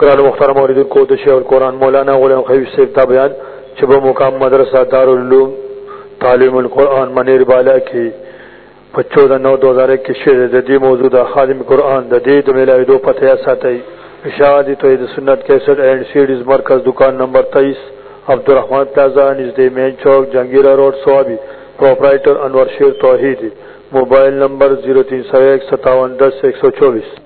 قرآن مختار مورد کو دشی القرآن مولانا غلام خیب سے بیان چب مقام مدرسہ دارالعلوم تعلیم القرآن منیر بالا کی چودہ نو دو ہزار اکیس شعر جدید موجودہ خادم قرآن جدید میلا دو پتہ ساتھی اشاعتی توحید سنت کیسٹ اینڈ سیڈز مرکز دکان نمبر تیئیس Abdul Rahman plaza نژد main Chowk, Jahangira road, Swabi. Proprietor Anwar Sher Tauheed mobile number zero تین سو ایک ستاون دس ایک سو چوبیس۔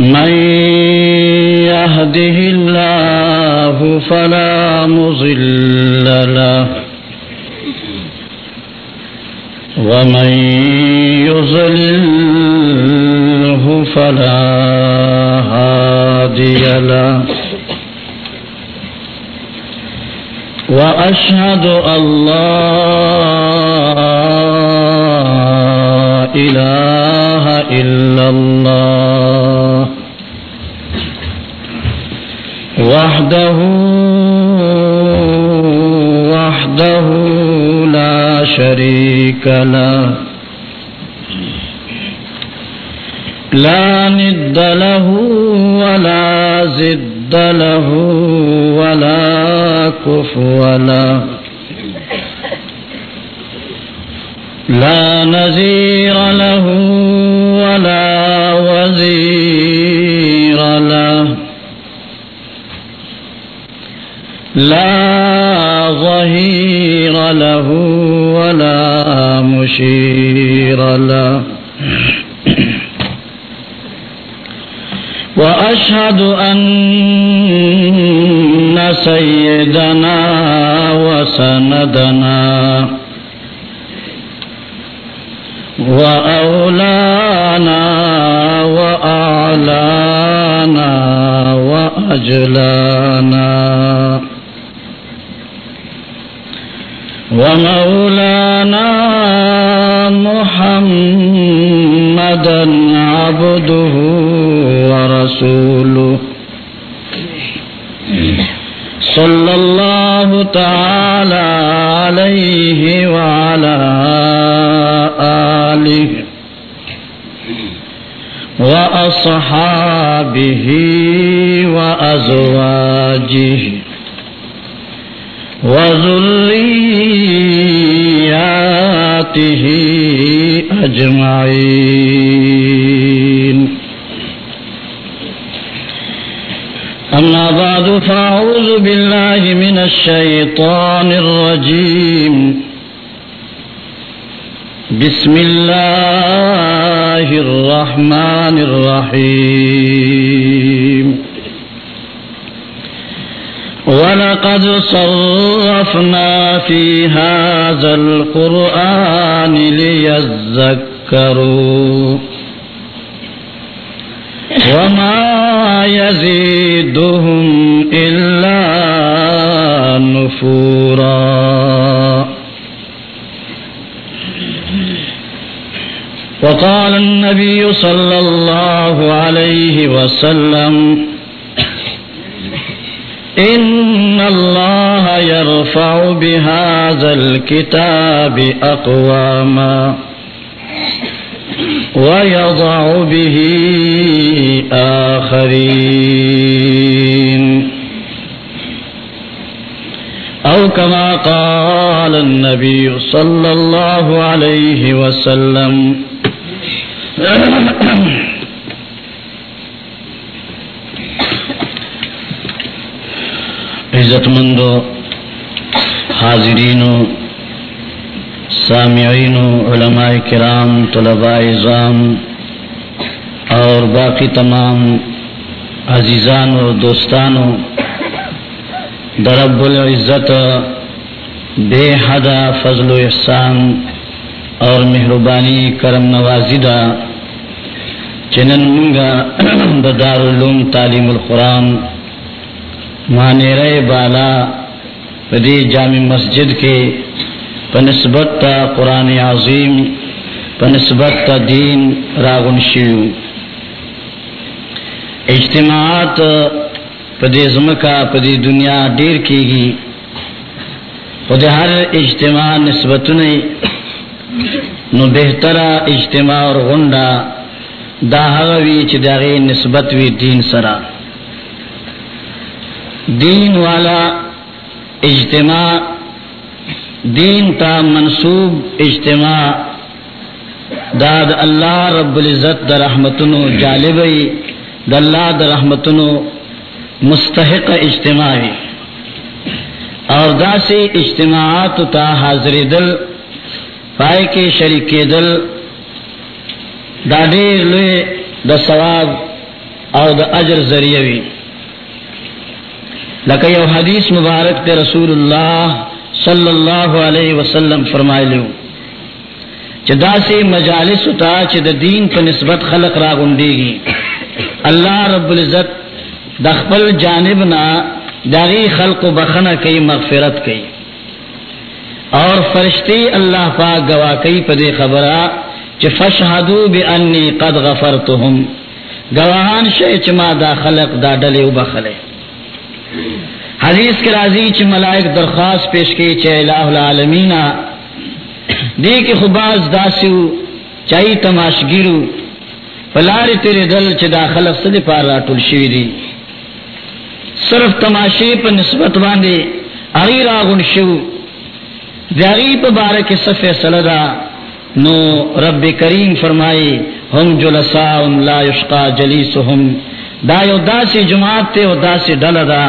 من يهده الله فلا مضل له ومن يضلله فلا هادي له وأشهد أن لا إله إلا الله وحده وحده لا شريك له. لا ند له ولا زد له ولا كفو له. لا نزير له ولا وزير له لا ظهير له ولا مشير له. وأشهد أن سيدنا وسندنا وأولانا وأعلانا وأجلانا. ومولانا محمدا عبده ورسوله. صلى الله تعالى عليه وعلى آله وأصحابه وأزواجه. وذرياته أجمعين أما بعد فأعوذ بالله من الشيطان الرجيم بسم الله الرحمن الرحيم ولقد صرفنا في هذا القرآن ليذكروا وما يزيدهم إلا نفورا وقال النبي صلى الله عليه وسلم إن الله يرفع بهذا الكتاب أقواما ويضع به آخرين أو كما قال النبي صلى الله عليه وسلم عزت مند حاضرین سامعین علماء کرام، طلباء ضام اور باقی تمام عزیزان و دوستانوں درب العزت بے حد فضل و احسان اور مہربانی کرم نوازی دا چنن منگا دا تعلیم القرآن مانے رے بالا پدی جامع مسجد کے پنسبت تا قرآن عظیم، پنسبت تا دین راغن شیو۔ اجتماعات پدی زمکا، پدی دنیا دیر کی گی خود ہر اجتماع نسبت نہیں نو بہترا اجتماع اور غنڈا دا حغوی چی داغی نسبت وی دین سرا۔ دین والا اجتماع، دین تا منصوب اجتماع۔ داد اللہ رب العزت دا رحمتنو جالبی دا اللہ دا رحمتنو مستحق اجتماعی اور دا سے اجتماعات تا حاضر دل، پائے کے شریک دل، دا دیر لیے دا ثواب اور دا اجر ذریعوی لکہ یو حدیث مبارک تے رسول اللہ صلی اللہ علیہ وسلم فرمائے لیو۔ چدا سے مجالس تا چد دین پر نسبت خلق را گنڈے گی۔ اللہ رب العزت دخبل جانب داغی خلق و بخنا کئی، مغفرت کئی۔ اور فرشتی اللہ پاک گواہ کئی پدے خبرہ چ فشہدو بی انی قد غفرتهم گواہان شے چما دا خلق دا ڈلے و بخلے۔ حدیث کے راضی چ ملائک درخواست پیش کی چ الہ العالمین۔ دی کی خباز داسو چاہی تماشگیرو، پلاری تیرے دل چ دا خلق صدی پار را شوی دی۔ صرف تماشی پر نسبت باندے اغیر آغن شو۔ دیاری پا بارک صفح سلدہ نو رب کریم فرمائی، ہم جلساء لا یشقا جلیسهم دا یو داسی جماعت تے و داسی ڈل دا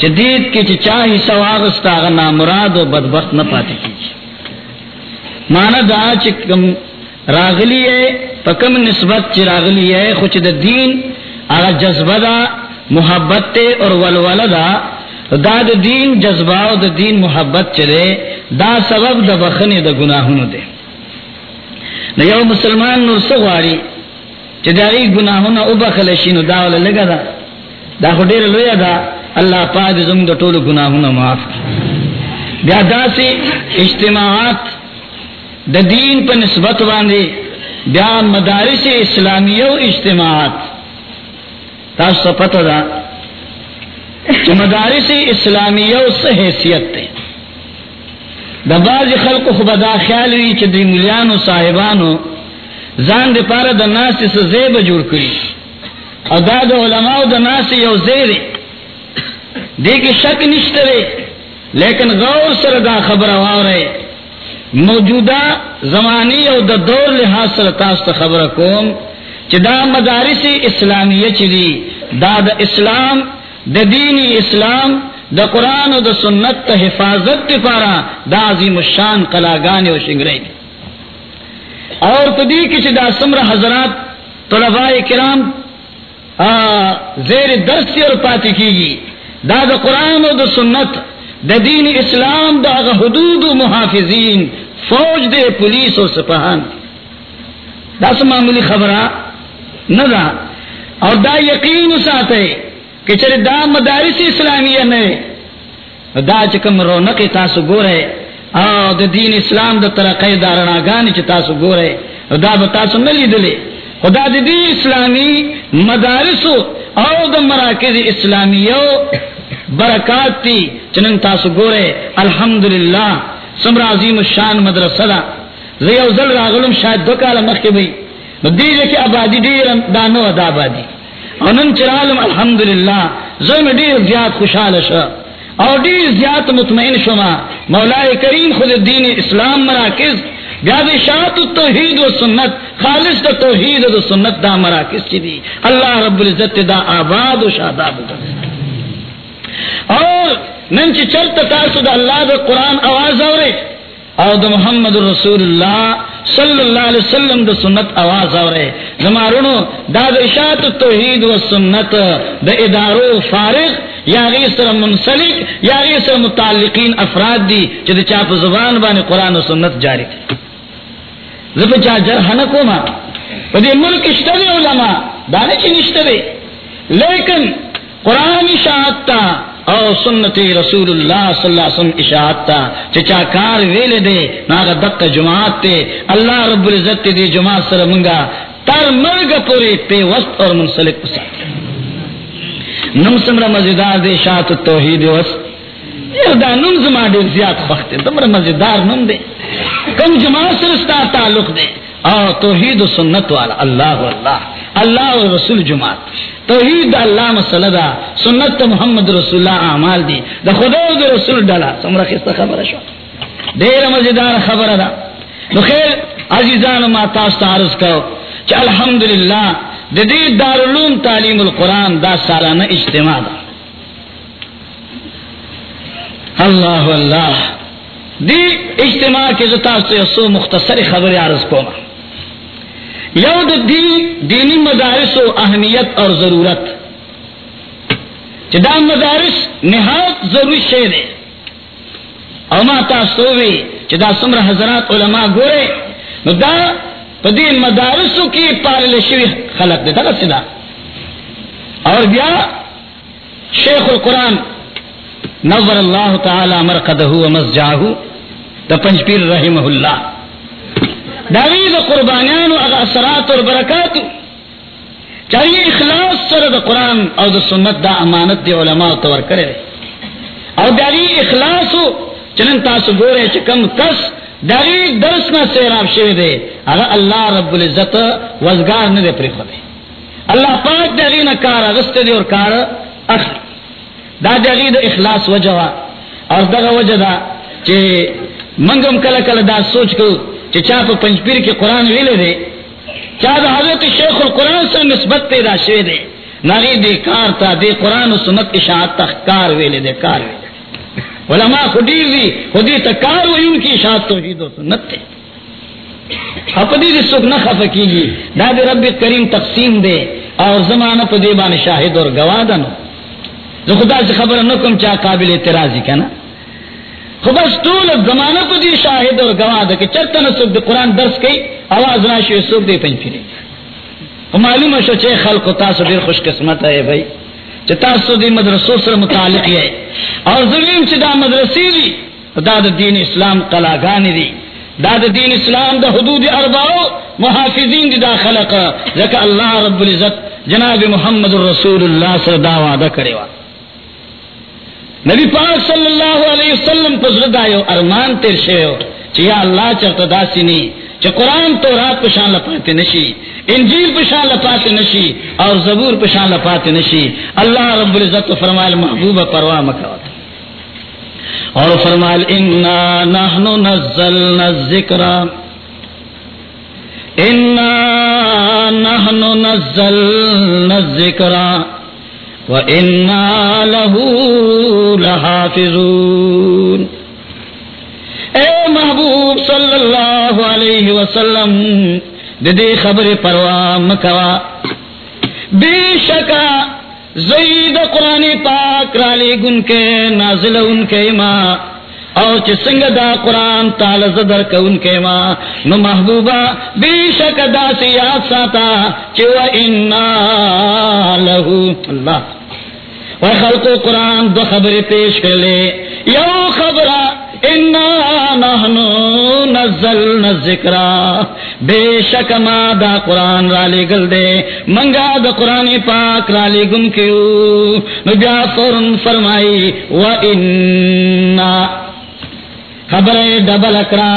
جدید کی چی چاہی سواغستا غنا مراد و بدبخت نہ پاتی کی مانا دا چی کم راغلی ہے پا کم نسبت چی راغلی ہے خوچ دا دین آغا جذبہ دا محبت تے اور ولولہ دا دا دا دین جذبہ و دا دین محبت چلے دا سبب دا بخنی دا گناہنو دے نہ یو مسلمان نور سغواری چې دا ای ګناهونه او بخل شي نو دا ول لګا دا. دا خډیر لوی دا. الله پاک زموږ د ټولو ګناهونه معاف کړي بیا داسې اجتماعات د دین په نسبت باندې بیا مدارس اسلامیه او اجتماعات. تاسو پته ده چې مدارس اسلامیه او څه حیثیت ده د باز خلق خو خیال وی چې د مليانو صاحبانو ځان د پاره د ناس څخه زیب جوړ کړي. او دا د علماو د ناس یو زیر دی شک نشته لیکن غور سره دا خبر واوره موجودہ زمانی او د دور لحاظ سره تاسو ته خبره کوم چې دا مدارس اسلامیه چې دي، دا اسلام، د دینی اسلام، د قران او د سنت حفاظت لپاره دا عظیم الشان قلاګان او شنگرې اور تدی کی چې دا سمره حضرات طلباء کرام زیر درس اور پاتې کیږي دا د قران او د سنت د دین اسلام، دا حدود و محافظین، فوج دے پولیس اور سپاہان۔ دا معمولی خبرہ نہ دا۔ اور دا یقین ساتھ ہے کہ چلے دا مدارس اسلامیہ نے دا چکم رونق تاسو گورے او د دین اسلام د ترقی دارنا گانی چ تاسو گورے دا به تاسو نه لیدلې. خدا د دین اسلامی مدارس او د مراکز اسلامیو برکات تی چنن تاسو گورے الحمدللہ سمر عظیم الشان مدرسہ دا زیو زل راغلم، شاید دو کالا مخی بی نو دیجے کہ آبادی دیر دانو ادا آبادی او نن چرالم الحمدللہ زم ډیر زیات خوشاله شو اور دیر زیاد مطمئن شما مولا کریم خود دین اسلام مراکز بیاد شاعت التوحید و سنت، خالص دا توحید و سنت دا مراکز چی دی؟ اللہ رب العزت دا آباد و شاداب دا. اور ننچ چلتا تاسو دا اللہ دا قرآن آواز آورے، اور دا محمد رسول اللہ صلی اللہ علیہ وسلم د سنت آواز اورے زمارونو دا د اشاعت توحید و سنت د ادارو فارغ، یا غی منسلک، یا غی متعلقین افراد دی چې د چا زبان باندې قران او سنت جاری دي چا جرح نکو ما پا دی ملک اشتدی علماء دانے چی نشتدی لیکن قرآن اشاعت تا او سنت رسول اللہ صلی اللہ علیہ وسلم اشاعت تا چچا کار ویل دے، ناغا دق جماعت تے، اللہ رب العزت تے دی جماعت سر منگا، تر مرگ پوری پی وسط اور منسلک پسا نم سمرا مزیدار دے اشاعت توحید وسط یہ دا نم زمان دے زیاد خواہت دے دمرا مزیدار نم دے۔ کم جماعت سر استا تعلق دے۔ او توحید و سنت والا، اللہ اللہ اللہ و رسول جماعت. توحید اللہ مسئلہ دا، سنت محمد رسول اللہ اعمال دی. دا خدا و دا رسول ڈالا. سمرا خستہ خبر شو. دیر مزیدار خبر دا. نو خیر، عزیزان ما تاستا عرض کرو چا الحمدللہ دا دیر دارالعلوم تعلیم القرآن دا سالانہ اجتماع دا اللہ اللہ. دی اجتماع کے زتا سے مختصر خبر عرض کو یود دی دینی مدارس و اہمیت اور ضرورت. جدا مدارس نہایت ضروری شیر ہے اوما تاسوی جدا سمر حضرات علماء گورے، نو دا پدی مدارسو کی پارل شوی خلق دے دا. سدا اور بیا شیخ القرآن نور اللہ تعالی مرقدہ و مسجاہو دا پنج پیر رحمہ اللہ. داوی دا قربانیان و اغا اثرات اور برکات چاہیے اخلاص سر دا قرآن اور دا سنت دا امانت دی علماء تور کرے اور داوی اخلاص ہو چنن تاسو گورے چکم کس داوی درس نہ سیراب شوی دے اگر اللہ رب العزت وزگار نہ دے پری خودے. اللہ پاک داوی نہ کار اغست دے اور کار اخلی دا داوی دا اخلاص وجہ اور دا وجہ دا چے منگم کل کل دا سوچ کو چا پا پنج پیر کے قرآن ویلے دے، چا دا حضرت شیخ القرآن سے نسبت پیدا شوے دے۔ ناغی دے کار تا، دے قرآن و سنت اشاعت تا کار ویلے دے، کار ویلے علماء خودی دی خودی تا کار وی، ان کی اشاعت توحید و سنت تے۔ اپنی دی سکھ نہ خفا کی گی، دا دے رب کریم تقسیم دے۔ اور زمانہ پا دے بان شاہد اور گوادہ نو۔ جو خدا سے خبر نکم چا قابل اعتراضی کا نا بس طول زمانہ کو دی شاہد اور گواہ دے کہ چرتا نہ سکھ دے قرآن درس کئی، آواز نہ شوی سکھ دے پنج پھرے معلوم ہے شو چے خلق و تاسو دیر خوش قسمت ہے بھائی۔ چے تاسو دی مدرسو سر متعلق ہے۔ اور ظلیم چے دا مدرسی دی، دا دا دین اسلام قلاغانی دی۔ دا دا دین اسلام دا حدود ارباؤ محافظین دی دا خلق۔ ذکر اللہ رب العزت جناب محمد الرسول اللہ سر دا وعدہ کرے وعدہ نبی پاک صلی اللہ علیہ وسلم پزرد آئیو ارمان تیر شیو چی یا اللہ چرتا داسی نی، چی قرآن تو رات پشان لپاتے نشی، انجیل پشان لپاتے نشی اور زبور پشان لپاتے نشی۔ اللہ رب العزت فرمائل محبوب پروا مکوات اور فرمائل انا نحن نزلنا الذکر۔ انا نحن نزلنا الذکر۔ وَإِنَّا لَهُ لَحَافِظُونَ۔ اے محبوب صلی اللہ علیہ وسلم، دے خبر پروا مکوا۔ بے شکا زید قرآن پاک رالی گن کے نازل ان کے ماں اور چسنگ دا قرآن تال زدر کا ان کے ماں نو محبوبہ، بے شک دا سی یاد ساتا چو انا لہو اللہ۔ خلق و قرآن دو خبر پیش کر لے۔ یو خبر نزل ذکرا بے شک ما دا قرآن رالی گل دے۔ منگا دا قرآن پاک رالی گم کیو بیا فورن فرمائی و انا خبر ڈبل اکرا۔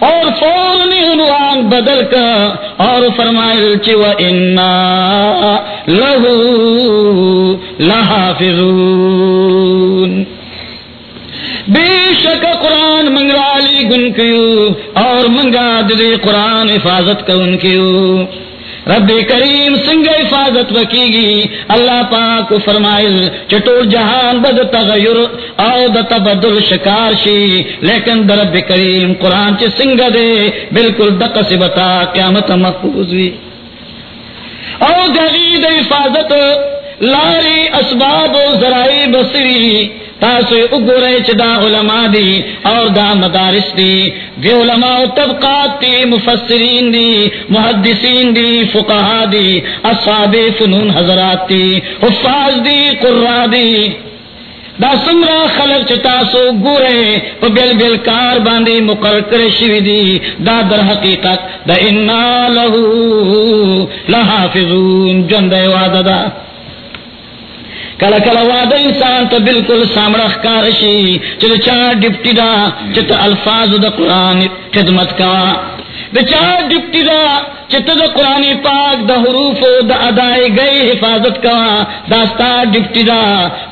اور فوراً عنوان بدل کر اور فرمائل چی و انا لہو لحافظون۔ بے شک قرآن منگوالی گن کیو اور منگا دے قرآن حفاظت کا ان کیو رب کریم سنگ حفاظت وکی گی اللہ پاک فرمائل، چٹور جہان بد تغیر او د تبدل شکار شی، لیکن در رب کریم قرآن چ سنگ دے، بالکل دقس بتا قیامت محفوظ وی۔ او دغید حفاظت، لاری اسباب و ذرائی بصری تاسو اگورے چدا علماء دی اور دا مدارس دی دی علماء و طبقات دی مفسرین دی محدثین دی فقہا دی اصحاب فنون حضرات دی حفاظ دی قرآ دی دا سمرا خلق چتاسو گورے پا بیل بیل کار باندی مقرر شوی دی دا در حقیقت، دا انا لہو لحافظون، جند وعدہ دا. کلا کلا وعدہ انسان تو بالکل سامڑ کارشی چل چار ڈپٹی دا چت الفاظ دا قرآن خدمت کا دا چار ڈپٹی دا چت دا قرآن پاک دا حروف و دا ادائے گئی حفاظت کا داستا ڈپٹی دا،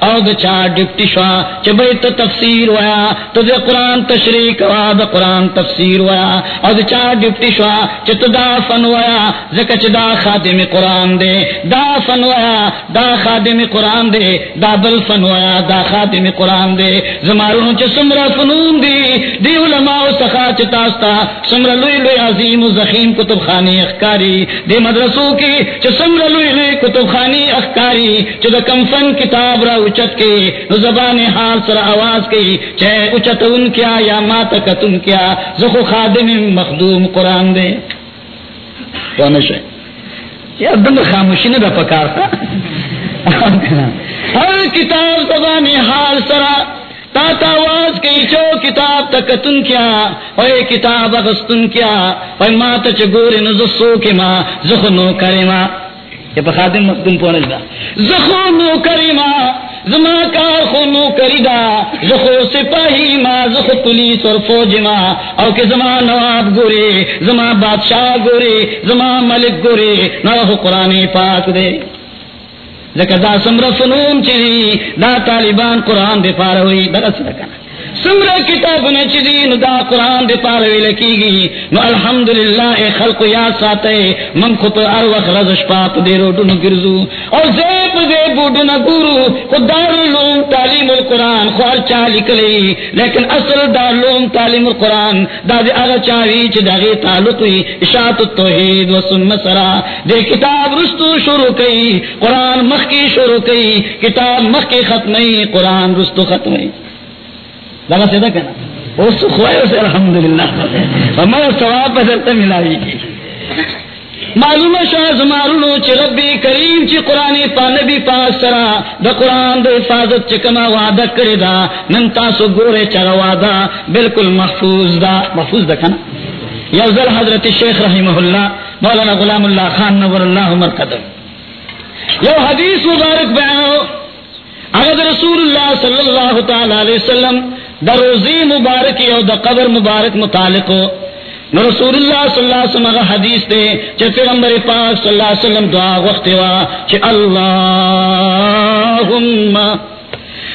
او دا چار ڈپٹی شوا۔ چبئی تو تفسیر ویا تو دا قرآن تشریح کوا، دا قرآن تفسیر ویا۔ او دا چار ڈپٹی شوا چت دا فن ویا۔ زکا چ دا خادم قرآن دے، دا فن ویا، دا خادم قرآن دے، دا بل فن ویا، دا خادم قرآن دے۔ زمارون چ سمرا فنون دی دی علماء سخا چ تاستا سمرا لوی لوی عظیم و زخیم کتب خانی اخکاری دے مدرسوں کی چسمر لوئی لوئی کتب خانی اخکاری چو دا کم فن کتاب را اچت کے نو زبان حال سر آواز کی چاہے اچت ان کیا یا ماتکت ان کیا زخو خادم مخدوم قرآن دے۔ تو نشے یا دم خاموشی نے دا پکار تھا۔ ہر کتاب زبان حال سرا تا تاواز کی چو کتاب تک تن کیا، اوے کتاب اغستن کیا، اوے ما تا چا گوری نزو سو کی ما، زخو نو کری ما۔ یہ پا خادم مقدم پونش دا۔ زخو نو کری ما، زما کار خو نو کری دا۔ زخو سپاہی ما، زخو پولیس اور فوج ما۔ او کہ زما نواب گوری، زما بادشاہ گوری، زما ملک گوری نو قرآن پاک دے۔ لکہ دا سمرا فنون چی دا طالبان قرآن دے پارا ہوئی درس لکھا سمر کتاب نے چیزی نو دا قرآن دے پارا ہوئی لکی گی۔ نو الحمدللہ اے خلق یاد ساتے، من خط ار وقت رزش پاپ دے روڈو نو گرزو۔ اور زیب زیب بوڈو نو گورو، خود دار علوم تعلیم القرآن خوار چالی کلی لیکن اصل دار علوم تعلیم القرآن دا دے اغا چاوی چی دا غی تعلقی اشاعت التوحید و سن مسرا دے کتاب رستو شروع کئی، قرآن مخ کی شروع کئی، کتاب مخ کی ختمی قرآن رستو ختمی لگا سیدھا کہنا۔ اس خوائے سے الحمدللہ۔ ہمارا ثواب بدلتا ملائی کی۔ معلوم شاہ زمارونو چی ربی کریم چی قرآن پا نبی پاک سرا۔ دا قرآن دا حفاظت چی کما وعدہ کری دا۔ نن تاسو گورے چرا وعدہ۔ بالکل محفوظ دا۔ محفوظ دا کنا یوزل حضرت شیخ رحمہ اللہ، مولانا غلام اللہ خان نور اللہ مرکدم یو حدیث مبارک بیانو۔ اگر رسول اللہ صلی اللہ تعالی علیہ وسلم دا روزی مبارک یو دا قبر مبارک متعلق نو رسول اللہ صلی اللہ علیہ وسلم حدیث دے چھ پیغمبر پاک صلی اللہ علیہ وسلم دعا وقت وا چھ اللہم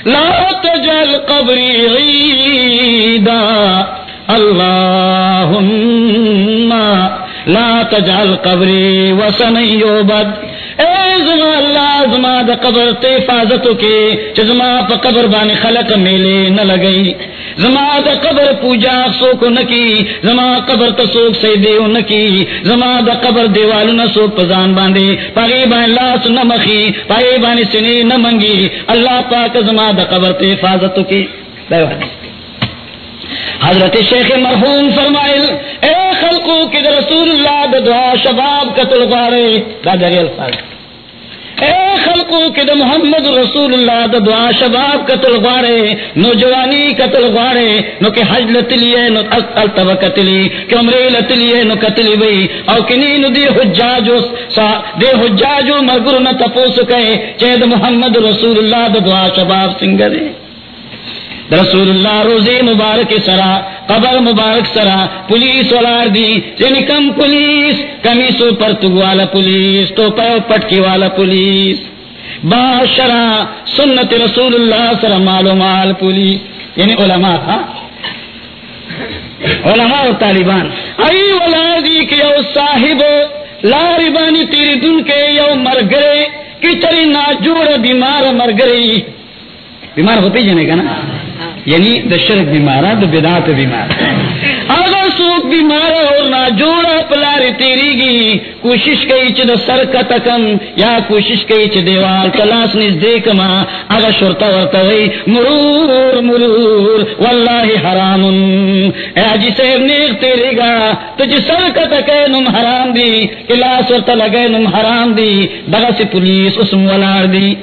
لا تجعل قبری عیدا۔ اللہم لا تجعل قبری وسن یوبد اے زما اللہ، زما دا قبر تے حفاظتو کے چھ زما پا قبر بانی خلق میلے نہ لگئی۔ زما دا قبر پوجا سوکو نکی زما قبر تا سوک سیدیو نکی زما دا قبر دیوالو نہ سوک پزان باندے۔ پاگی بانی اللہ سنہ مخی پاگی بانی سنی نہ منگی۔ اللہ پاک زما دا قبر تے حفاظتو کے۔ دیو حدیث حضرت شیخ مرحوم فرمائل، اے خلقو کی رسول اللہ دا دعا شباب قتل غارے دا دری الفاظ۔ اے خلقو کی دا محمد رسول اللہ دا دعا شباب قتل غارے نوجوانی قتل غارے نو کہ حج لتلیے نو اصل التب قتلی کہ عمری لتلیے نو قتلی بئی او کنی نو دی حجاجو سا دے حجاجو مرگر نہ تپوس کہے چید محمد رسول اللہ دا دعا شباب سنگرے رسول اللہ روزے مبارک سرا، قبر مبارک سرا، پولیس والار دی یعنی کم پولیس کمیسو پرتگ والا پولیس، تو پیو پٹکی والا پولیس۔ باشرا، سنت رسول اللہ سرا، مال و مال پولیس یعنی علماء تھا علماء و طالبان۔ ای والار دی کہ یو صاحب لاری بانی تیری دن کے یو مرگرے، کی چری ناجوڑ بیمار مرگرے۔ بیمار ہوتے جانے کا نا؟ یعنی دا شرک بیمارا دا بدات بیمار اگر سوک بیمار اور زما جوڑا پلاری تیری گی۔ کوشش کئی چد سر کا تکم یا کوشش کئی چ دیوار کلاس نس دیکھ ماں اگر شرتا ورتا ہوئی مرور مرور، واللہ حرام۔ اے جی سے نیک تیری گا۔ تجھ سر کا تکے نم حرام دی، کلاس ورتا لگے نم حرام دی۔ دغا سی پولیس اسم ولار دی۔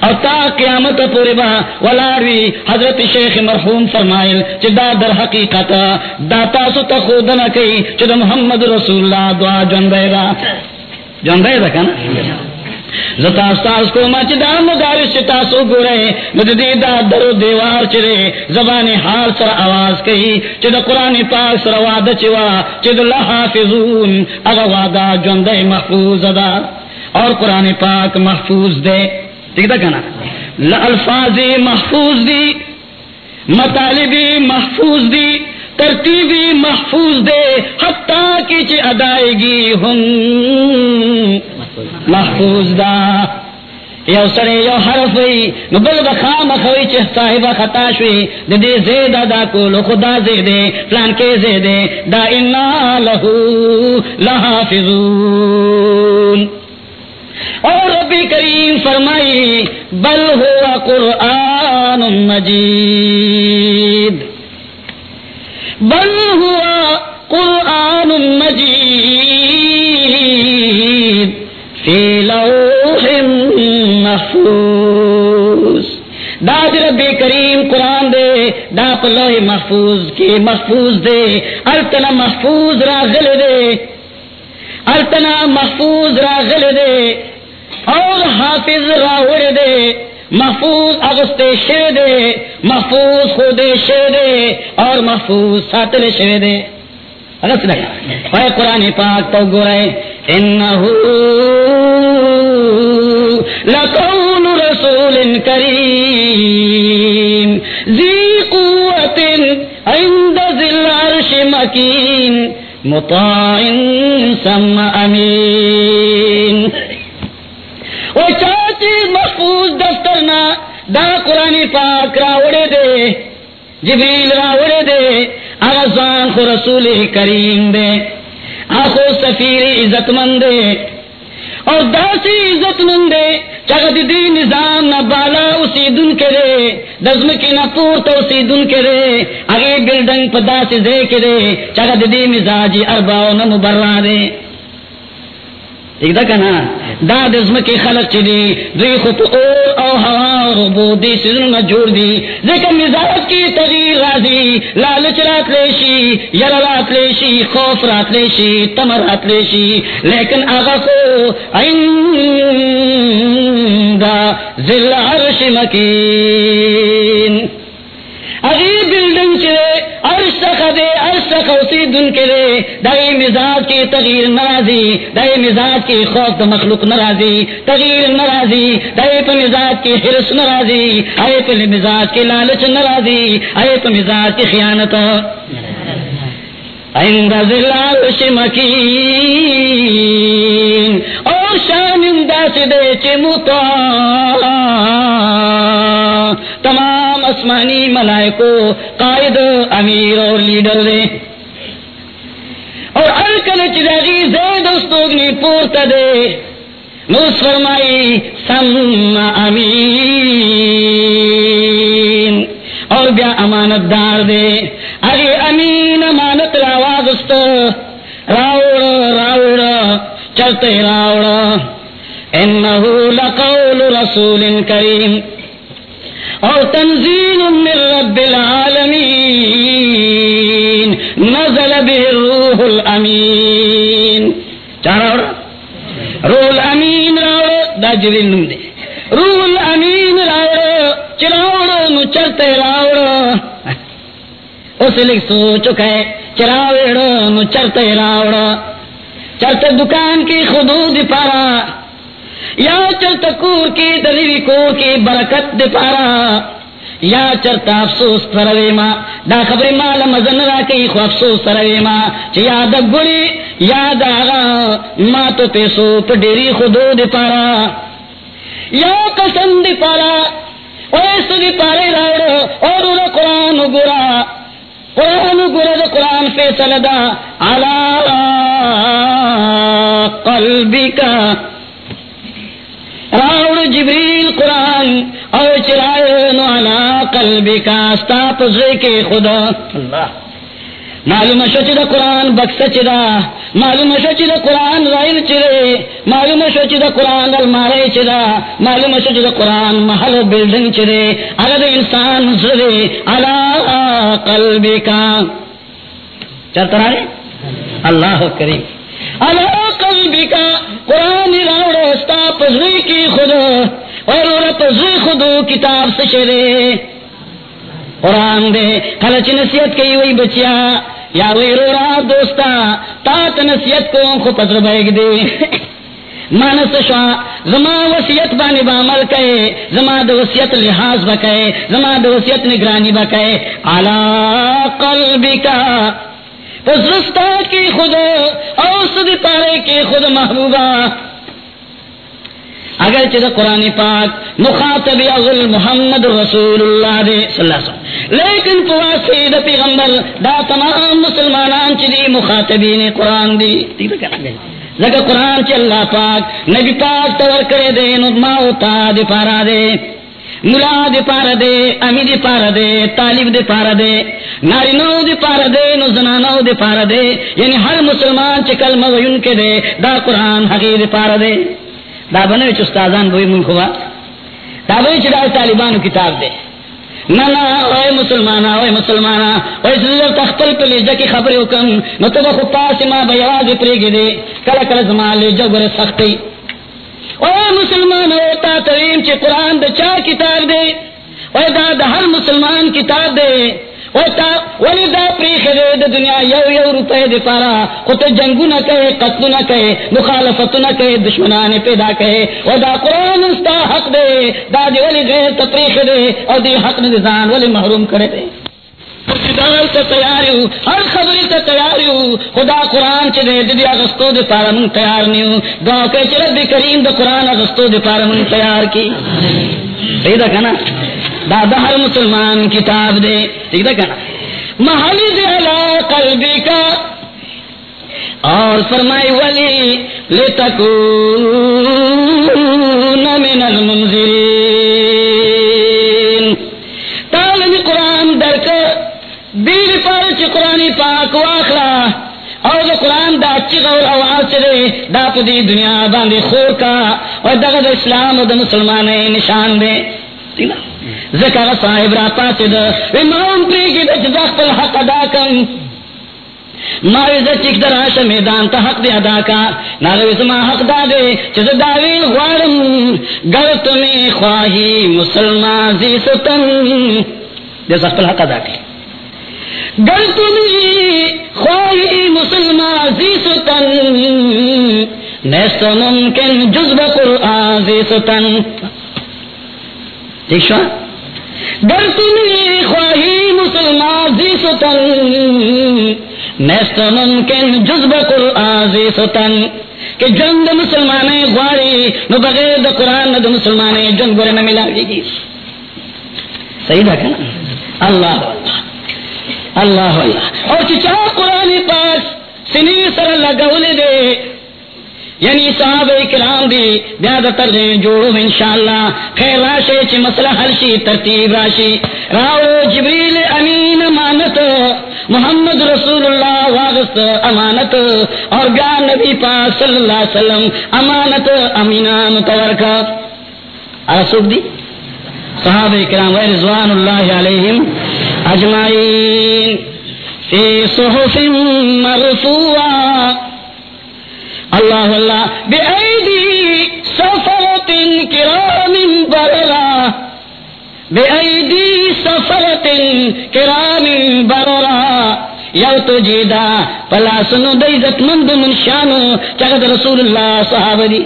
اور تا قیامت پورے با ولاروی حضرت شیخ مرحوم فرمائل چی دا در حقیقت دا تاسو تا خودنا کئی چی دا محمد رسول اللہ دعا جنبے دا جنبے دا کنا؟ زتا استاز کو ما چی دا مدارس چی تاسو گو رہے مددی دا در دیوار چرے زبان حال سر آواز کئی، چی دا قرآن پاک سر وعد چوا چی دا لحافظون، اگا وعدہ جنبے محفوظ دا اور قرآن پاک محفوظ دے۔ ٹھیک کہنا؟ الفاظ محفوظ دی مطالبی محفوظ دی ترتیبی محفوظ دے، حتیٰ کی چی ادائیگی ہم محفوظ دا۔ یو سڑے یو حرف وی نبل بخام خوی چی صاحبہ خطا شوی۔ دے دے زید ادا کولو، خدا زیدے پلان کے زیدے۔ دا انا لہو لحافظون۔ اور ربی کریم فرمائی، بل ہوا قرآن مجید۔ بل ہوا قرآن مجید۔ فی لوح محفوظ۔ داد ربی کریم قرآن دے، دا پلوح محفوظ کی محفوظ دے۔ التنا محفوظ راغل دے۔ التنا محفوظ راغل دے، اور حافظ راوڑ دے، محفوظ اگست شیر دے، محفوظ خود شیر دے، اور محفوظ ساتل شیر دے۔ اگست دے اے قرآن پاک تو گرے انہو لقول رسول کریم، ذی قوت عند ذی العرش مکین۔ مطاع سم امین۔ او چاچی محفوظ دفتر نا دا قرآن پاک راوڑے دے، جبریل راوڑے دے آزان خو رسول کریم دے۔ آخو سفیر عزت مند دے۔ اور داسی عزت مندے دے دی نظام نہ بالا اسی دن کے رے دزم کی نہ پور تو اسی دن کے رے اگے بلڈنگ پدا سے دے کے رے چگت دی مزاجی ارباؤ نہ مبرا رے ایک دا کنا، دا دزم کی خلق چی دی، دوی خود او او ہوا عبودی سزن میں جوڑ دی. لیکن مزاج کی تغییر راضی، لالچ رات لیشی یر رات لیشی خوف رات لیشی تم رات لیشی لیکن آغا کو عندہ ذل عرش مکین. عجیب عرش تک دے عرش اسی دن کے دے دائی مزاج کی تغییر نرازی دائی مزاج کی خوف دا مخلوق نرازی تغییر نرازی دائی پہ مزاج کی حرس نرازی آئے پہ مزاج کی لالچ نرازی آئے پہ مزاج کی خیانت۔ عند ذل عرش مکین شان انداز دے چمتا تمام آسمانی ملائکو، قائد، امیر اور لیڈر دے. اور الکل چداغی زید استوگنی پورتا دے. نوس فرمائی، سم امین. اور بیا امانت دار دے. اگے امین امانت راواغست راوڑ راوڑ چلتے راوڑ انہو لقول رسول کریم۔ اور تنزیل من رب العالمین۔ نزل به الروح الامین۔ چارا روح الامین راوڑ دا جبیل نم دے روح الامین راوڑ چراوڑ نو چلتے راوڑ اس لکھ سو چکے چراوڑ نو چلتے راوڑ چلتے دکان کی خدود پارا، یا چلتا کور کی دلیوی کور کی برکت دے پارا، یا چرتا افسوس تروی ما، دا خبر ما لمزن را کئی خو افسوس تروی ما، چی یاد گوڑی یاد آغا، ما تو پیسو پا دیری خودو پارا۔ یا قسم دے پارا ایسو دے پارے راوڑو اور اولا قرآن گورا۔ قرآن گرد قرآن فیصل دا علا قلبی کا راوڑ جبریل قرآن اور چرائے نو علا قلبی کا ستا کے خدا۔ اللہ۔ معلوم شو چی دا قرآن بکس چدا معلوم شو چی دا قرآن رائل چی چرے معلوم شو چی دا قرآن المارے چدا معلوم شو چی دا قرآن محل بلڈنگ چرے اگر انسان زرے علا قلبی کا چلتا رہے اللہ کریم. علا قلبی کا قرآن راوڑ استا پزوی کی خود. اور پزوی خودو کتاب سے چرے قرآن دے کلچ نصیحت کی وہی بچیا، یا وہی رو رہا دوستا تات نصیحت کو خو پتر بیگ دے۔ مانس شا زما وسیعت بانی بامل کئے، زما د وسیعت لحاظ بکئے زما د وسیعت نگرانی بکئے علا قلبکا پس رستا کی خود اوسد پارے کی خود محبوبہ۔ اگر چیز قرآن پاک مخاطب اغل محمد رسول اللہ دے صلی اللہ علیہ وسلم. لیکن پواسی دا پیغمبر دا تمام مسلمانان چی دی مخاطبین قرآن دی. لگا قرآن چی اللہ پاک نبی پاک تور کرے دے، نظمہ تا دی پارا دے ملا دی پارا دے، امی دی پارا دے، طالب دی پارا دے، ناری نو دی پارا دے نو زنانو دی پارا دے یعنی ہر مسلمان چی کلمہ ویون کے دے، دا قرآن حقی دی پارا دے۔ دا بنوی چی استازان بوئی ملک ہوا دا بنوی چی دا طالبانو کتاب دے نا نا اوے مسلمانا اوے مسلمانا اوے سنزر تختل پہ لیجا کی خبری حکم نتو بخو پاس ما بیواز پریگی دے کلا کلا زمان لیجا گر سختی اوے مسلمان اوے تا ترین چی قرآن دا چا کتاب دے اوے دا دا ہر مسلمان کتاب دے ولی دا پریخ دے دا دنیا یو یو روپے دے پارا خود جنگو نہ کہے قتل نہ کہے مخالفت نہ کہے، دشمنان پیدا کہے۔ و دا قرآن استا حق دے، دا دی ولی غیر تپریخ دے اور دی حق نے دزان ولی محروم کرے دے۔ تیاری ہر خبری سے تیاری ہوں خدا قرآن چ دے، دی اگستو دے پارا من تیار نہیں ہوں گاؤں کے چرد کریم دا قرآن اگستو دے پارا من تیار کی۔ صحیح کہنا؟ دادا ہر مسلمان کتاب دے۔ ٹھیک ہے کہنا۔ محلی دلا قلبی کا۔ اور فرمائی، ولی لے تک من المنظرین تعلیم قرآن در کر دیر پر چی قرآن پاک واخلا۔ اور جو قرآن دا اچھی غور آواز چلے، دا پدی دنیا باندے خور کا۔ اور دغد اسلام و دا مسلمان نشان دے۔ ٹھیک ہے۔ ذکر صاحب را پاس دا امام پریگی دا جزاق پل حق ادا کن۔ ماوی چک در آش میدان تا حق دی ادا کا۔ ناغوی زما حق دا دے چیز داویل غوارم۔ گر تمی خواہی مسلمان زی ستن۔ دے سخت پل حق ادا کی گر تمی خواہی مسلمان زی ستن۔ نیست ممکن جزب قرآن زی ستن۔ ٹھیک شو؟ در تمی خواہی مسلمان زی ستن نیست ممکن جذب قرآن زی ستن کہ جنگ مسلمان غواری نو بغیر دا قرآن دا مسلمان جنگ گرے نہ ملا گی صحیح تھا کہنا اللہ اللہ۔ اللہ اور چچا قرآن پاس سنی سر لگولے دے۔ یعنی صاحب کرام دی بیاد تر دیں جوڑو انشاءاللہ، خیر راشے چی مسئلہ حلشی ترتیب راشی۔ راو جبریل امین امانت، محمد رسول اللہ واغست امانت، اور بیا نبی پاک صلی اللہ علیہ وسلم امانت امینان تورکا ارسوک دی؟ صحابہ کرام و رضوان اللہ علیہم اجمعین۔ فی صحف مرفوعہ۔ اللہ اللہ بے عیدی سفرت کرام بررا. بے عیدی سفرت کرام بررا. یو تو جیدا پلا سنو دا عزت مند منشانو چاگت رسول اللہ صحابہ دی.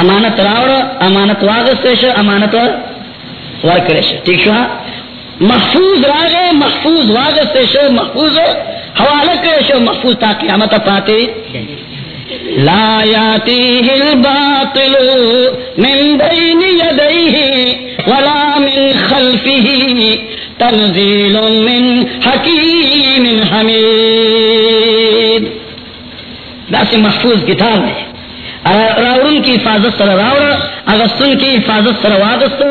امانت راوڑ، امانت واغس شو، امانت ورکرش ٹھیک شو ہاں؟ محفوظ راگے محفوظ واغس شو، محفوظ حوالہ کرشو محفوظ تا قیامت پاتے. لا ياتيه الباطل من بين يديه ولا من خلفه تنزیل من حکیم حمید سے محفوظ کتاب ہے. راورن کی حفاظت سر راور اگستن کی حفاظت سر واگست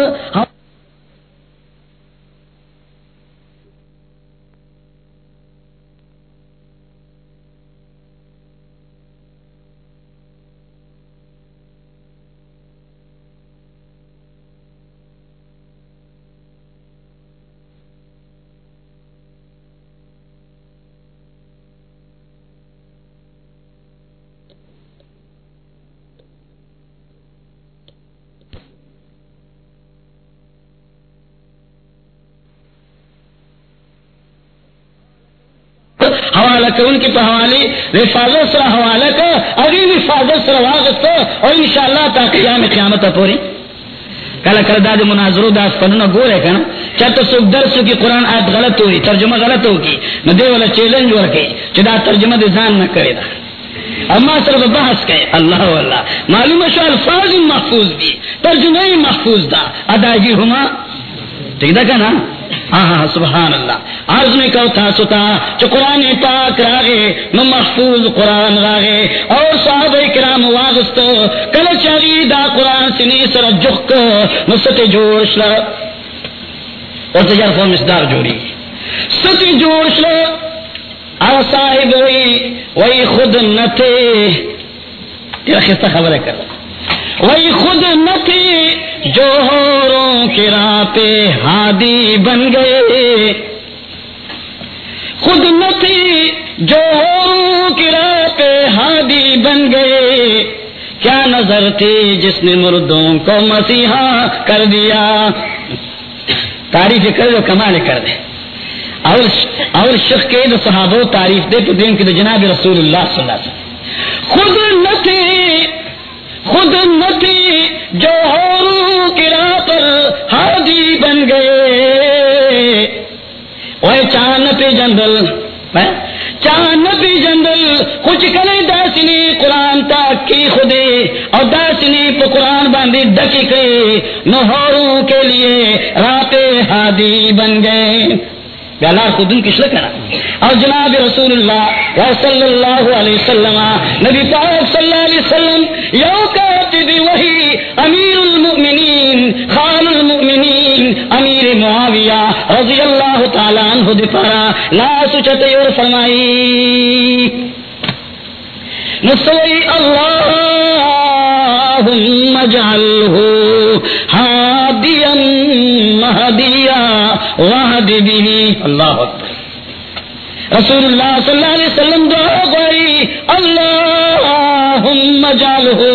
حوالہ کو ان کی تو حوالے حفاظت سر حوالہ کا ابھی حفاظت سر واغست اور انشاءاللہ تا قیام قیامت پوری۔ کلا کلا دا مناظرو دا فنونا گورے کنا چاہتا سوک درسو کی قرآن آیت غلط ہوئی، ترجمہ غلط ہوگی، نو دے والا چیلنج ورکے چدا ترجمہ دے زان نہ کرے دا۔ اما صرف بحث کہے اللہ واللہ، معلوم شو الفاظ محفوظ دی، ترجمہ محفوظ دا ادائیگی ہما، ٹھیک دا کنا؟ ہاں ہاں سبحان اللہ۔ عرض میں کہو تھا ستا جو قرآن پاک راگے نو محفوظ قرآن راگے اور صحابہ کرام واغستو، کل چاگی دا قرآن سنی سر جخ نو ستے جوش لہ اور تجار فو مصدار جوڑی۔ ستے جوش لہ او صاحب وی وی خود نتے یہ خستہ خبر ہے کر۔ وہی خود نتی جو کے راہ پہ ہادی بن گئے۔ خود نتی جو کے راہ پہ ہادی بن گئے۔ کیا نظر تھی جس نے مردوں کو مسیحا کر دیا؟ تعریف کر دو، کمال کر دے۔ اور شخ کے دو صحابو تعریف دے تو دین کی دو جناب رسول اللہ صلی اللہ علیہ وسلم۔ خود نتی خود نتی جو کرا پر ہادی بن گئے۔ چاند پہ جنگل چاند پہ جنگل کچھ کرے داسنی قرآن تک کی خودے اور داسنی پہ قرآن باندھی ڈکی کے نہوروں کے لیے راتے ہادی بن گئے۔ لار خود کس لیے اور جناب رسول اللہ صلی اللہ علیہ وسلم، نبی پاک صلی اللہ علیہ وسلم یو وہی امیر المؤمنین، خان المؤمنین امیر معاویہ رضی اللہ تعالیٰ عنہ دفارا لا سچتے اور فرمائی نسوئی اللہ اللهم اجعله هاديا مهديا واهد به الله اكبر رسول اللہ صلی اللہ علیہ وسلم دعا گئی اللہم جالہو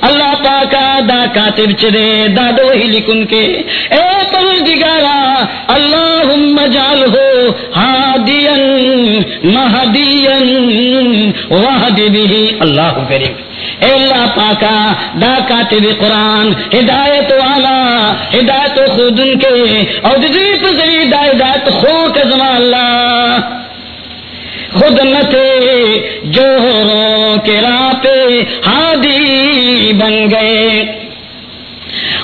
اللہ پاکا دا کاتب چدے دا دو ہی لکن کے۔ اے پروردگارا، اللہم جالہو ہادیا، مہدیا وحد بھی اللہ کریم۔ اے اللہ پاکا، دا کاتب قرآن، ہدایت والا، ہدایت خود ان کے۔ اور دجری پزری دا ہدایت خو کزما اللہ۔ خود نتے جو کے راتے ہادی بن گئے۔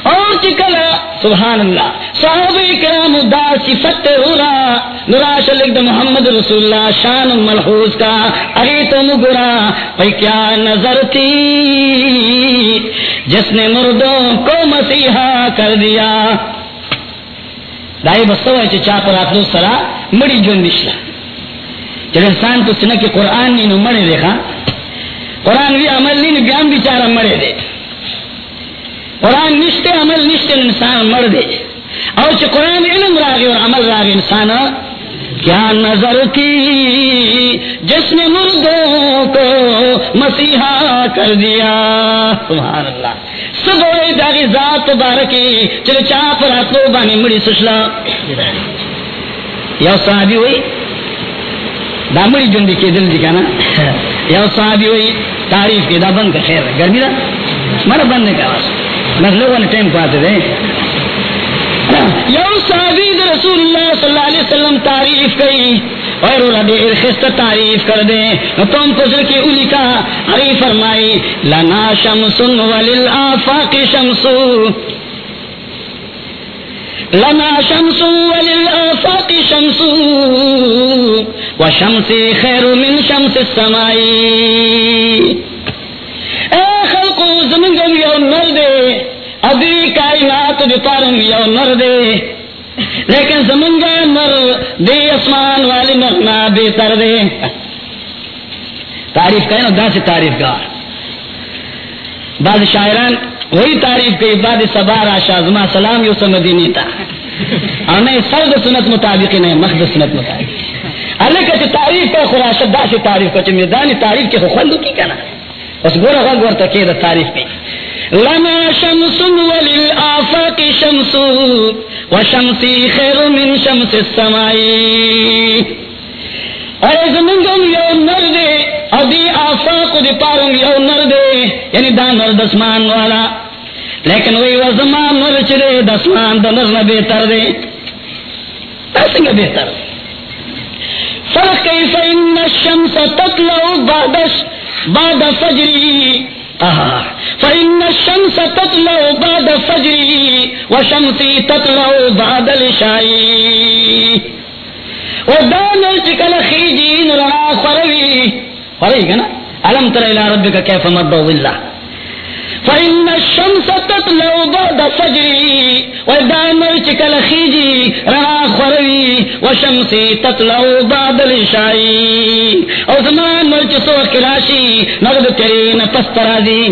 اور چکلا، سبحان اللہ، صحابہ کرام دا صفت ہورا، نراش لکھ محمد رسول اللہ شان ملحوظ کا ارے تو مگرا بھائی کیا نظر تھی؟ جس نے مردوں کو مسیحا کر دیا۔ دائی بستو ہے چچا پر آپ سرا، مڑی جو نشلا جب انسان تو سنہ کی قرآن نہیں، نو مڑے دیکھا۔ قرآن بھی عمل نہیں بیان بیچارہ مڑے دے۔ قرآن نشتے، عمل نشتے انسان مر دے۔ اور چھ قرآن علم راگے اور عمل راگے انسان، کیا نظر کی جس نے مردوں کو مسیحا کر دیا؟ سبحان اللہ۔ سب داغی ذات بارکی، چلے چاپ رات لو بانی مڑی سشلا۔ یا صحابی ہوئی۔ دا مڑی جندی کے دل دکھانا یا صحابی ہوئی تعریف کی دا بند کا خیر گرمی دا مرا بند کا واسطہ لوگوں نے ٹائم پاتے تھے یو صحابی دا رسول اللہ صلی اللہ علیہ وسلم تعریف کئی اور خست تعریف کر دے تم فضل کی الی کا اری فرمائی لنا شمس وللآفاق شمس لنا شمس وللآفاق شمس وشمس خیر من شمس السمائی اے خلقو زمنگم یو نر دے ادی کائنات دی یو نر دے لیکن زمنگا نر دے اسمان والی نرنا بہتر دے تعریف کریں دا سے تعریف گار بعض شاعران وہی تعریف کی بعد سبار آشا زما سلام یو سمدینی تا. اور نہیں سرد سنت مطابق نہیں مخد سنت مطابق. اللہ کا جو تعریف کا خراشت دا سے تعریف کا میدانی تعریف کے خلو کی کنا. اس گورا غل گور تکی دا تعریف کی لنا شمس وللآفاق شمس وشمسی خیر من شمس السمائی. اے زمنگم یو نر دے ادی آفاق دی پارم یو نر دے یعنی دا نر دسمان والا۔ لیکن وہی وہ زمان نر چرے دسمان دا نر بہتر دے۔ سنگ بہتر فرق کیف ان الشمس تطلع بعد بعد فجری فإن الشمس تطلع بعد فجری وشمسی تطلع بعد الشائی ودانر چکل خیجین رنا خروی خروی کنا علم تر الى ربک کیف مد ظلہ فإن الشمس تطلع بعد فجری ودانر چکل خیجی رنا خروی وشمسی تطلع بعد الشائی او زمان مرچ سو خلاشی نغد ترین پسترازی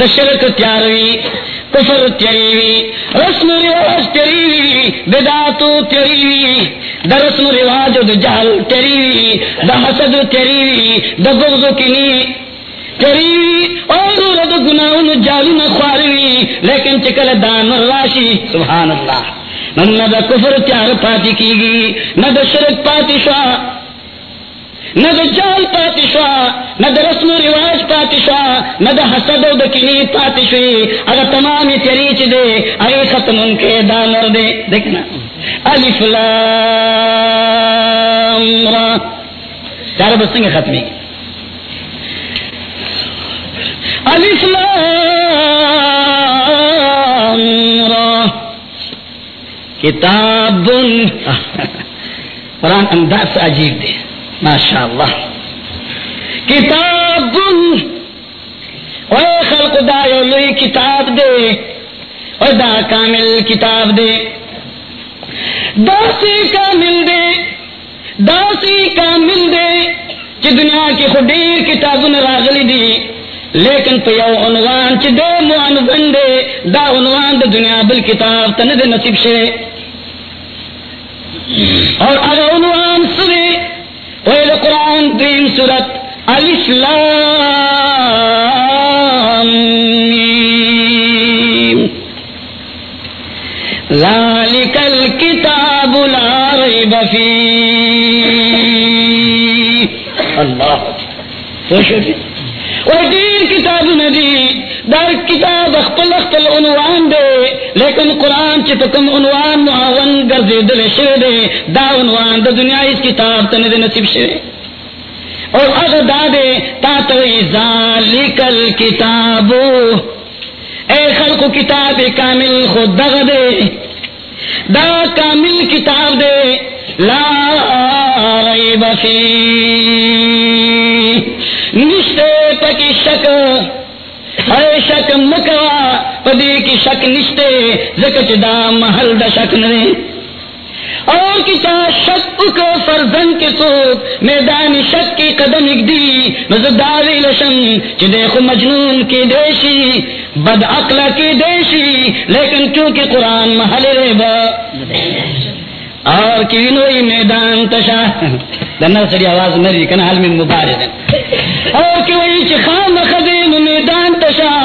دا شرک تیاروی، کفر تیریوی رسم رواج تیریوی بداتو تیریوی دا رسم رواج دا جہل تیری، دا حسد تیری، دا بغض کنی تیری اور رد گناہن جالن خواروی لیکن چکل دان راشی، سبحان اللہ۔ نہ دا کفر تیار پاتی کی گی نہ دا شرک پاتی شاہ نہ دا جال پاتی شوا نہ دا رسم و رواج پاتی شوا نہ دا حسد و دا کنی پاتی شوی اگر تمام تریچ دے اگر ختم ان کے دانر دے۔ دیکھنا۔ الف لام را۔ چار بسنگ ختمی۔ الف لام را۔ کتاب قرآن انداز عجیب دے۔ ماشاء اللہ کتاب اور خلق دا لوی کتاب دے۔ اور دا کامل کتاب دے۔ داسی کامل دے۔ داسی کامل دے۔ چی دنیا کی خدیر کتاب راغلی دی۔ لیکن پہ یو عنوان چی دے معنوان دے۔ دا عنوان دا دنیا بل کتاب تند نصیب شے۔ اور اگر ویل قرآن دین صورت الاسلام ذالک الكتاب لا ریب فی اللہ. خوش اور دین کتاب ندی در کتاب اختل اختل عنوان دے. لیکن قرآن چی تکم عنوان معاون گرزی دل شے دے، دا عنوان دا دنیا اس کتاب تند نصیب شے اور اگر دا دے، تا توی ذالک الکتاب. اے خلق کتاب کامل خود دغ دے. دا کامل کتاب دے، لا ریب فی. نشتے پکی شک اے شک مکوا پدی کی شک نشتے زکچ دا محل دا شک نرے۔ اور کچا شک کو فرزن کے سوک، میدان شک کی قدم اک دی مزداری لشم چی دیکھو مجنون کی دیشی، بد عقل کی دیشی، لیکن کیونکہ قرآن محل رے با اور کینوئی میدان تشا۔ دنر سری آواز مری کنا حل میں مبارد اور کہ وہی چی خام خزین میدان تشا۔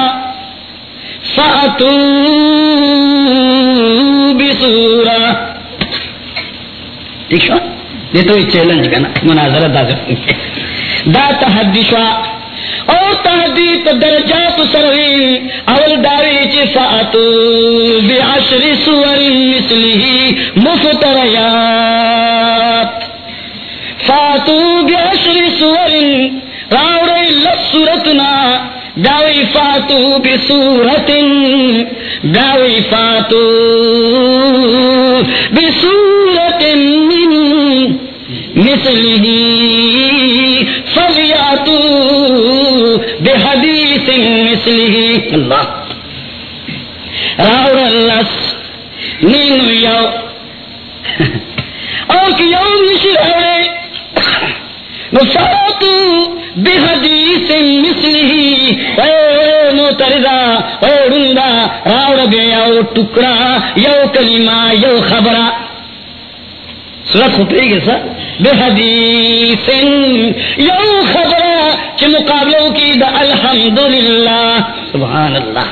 فاتو بسورا ٹھیک شو یہ تو چیلنج کا نا، مناظرہ دا دا تحدی شوا اور تحدی تو درجات سروی اول داوی چی فاتو بعشر سور مثلی مفتریات۔ فاتو بعشر سور راوڑی لس سورتنا داوی فاتو بسورت داوی فاتو بسورت من مثله. فلیاتو بحدیث مثله. اللہ. راور اللہ نینو یو اور کی یو نشی راورے نفاتو بحدیث اے موترزا اے رندا راوڑ بے یو ٹکڑا یو کلمہ یو خبرہ سورت خطری گے سر یو خبرہ مقابلوں کی دا الحمدللہ سبحان اللہ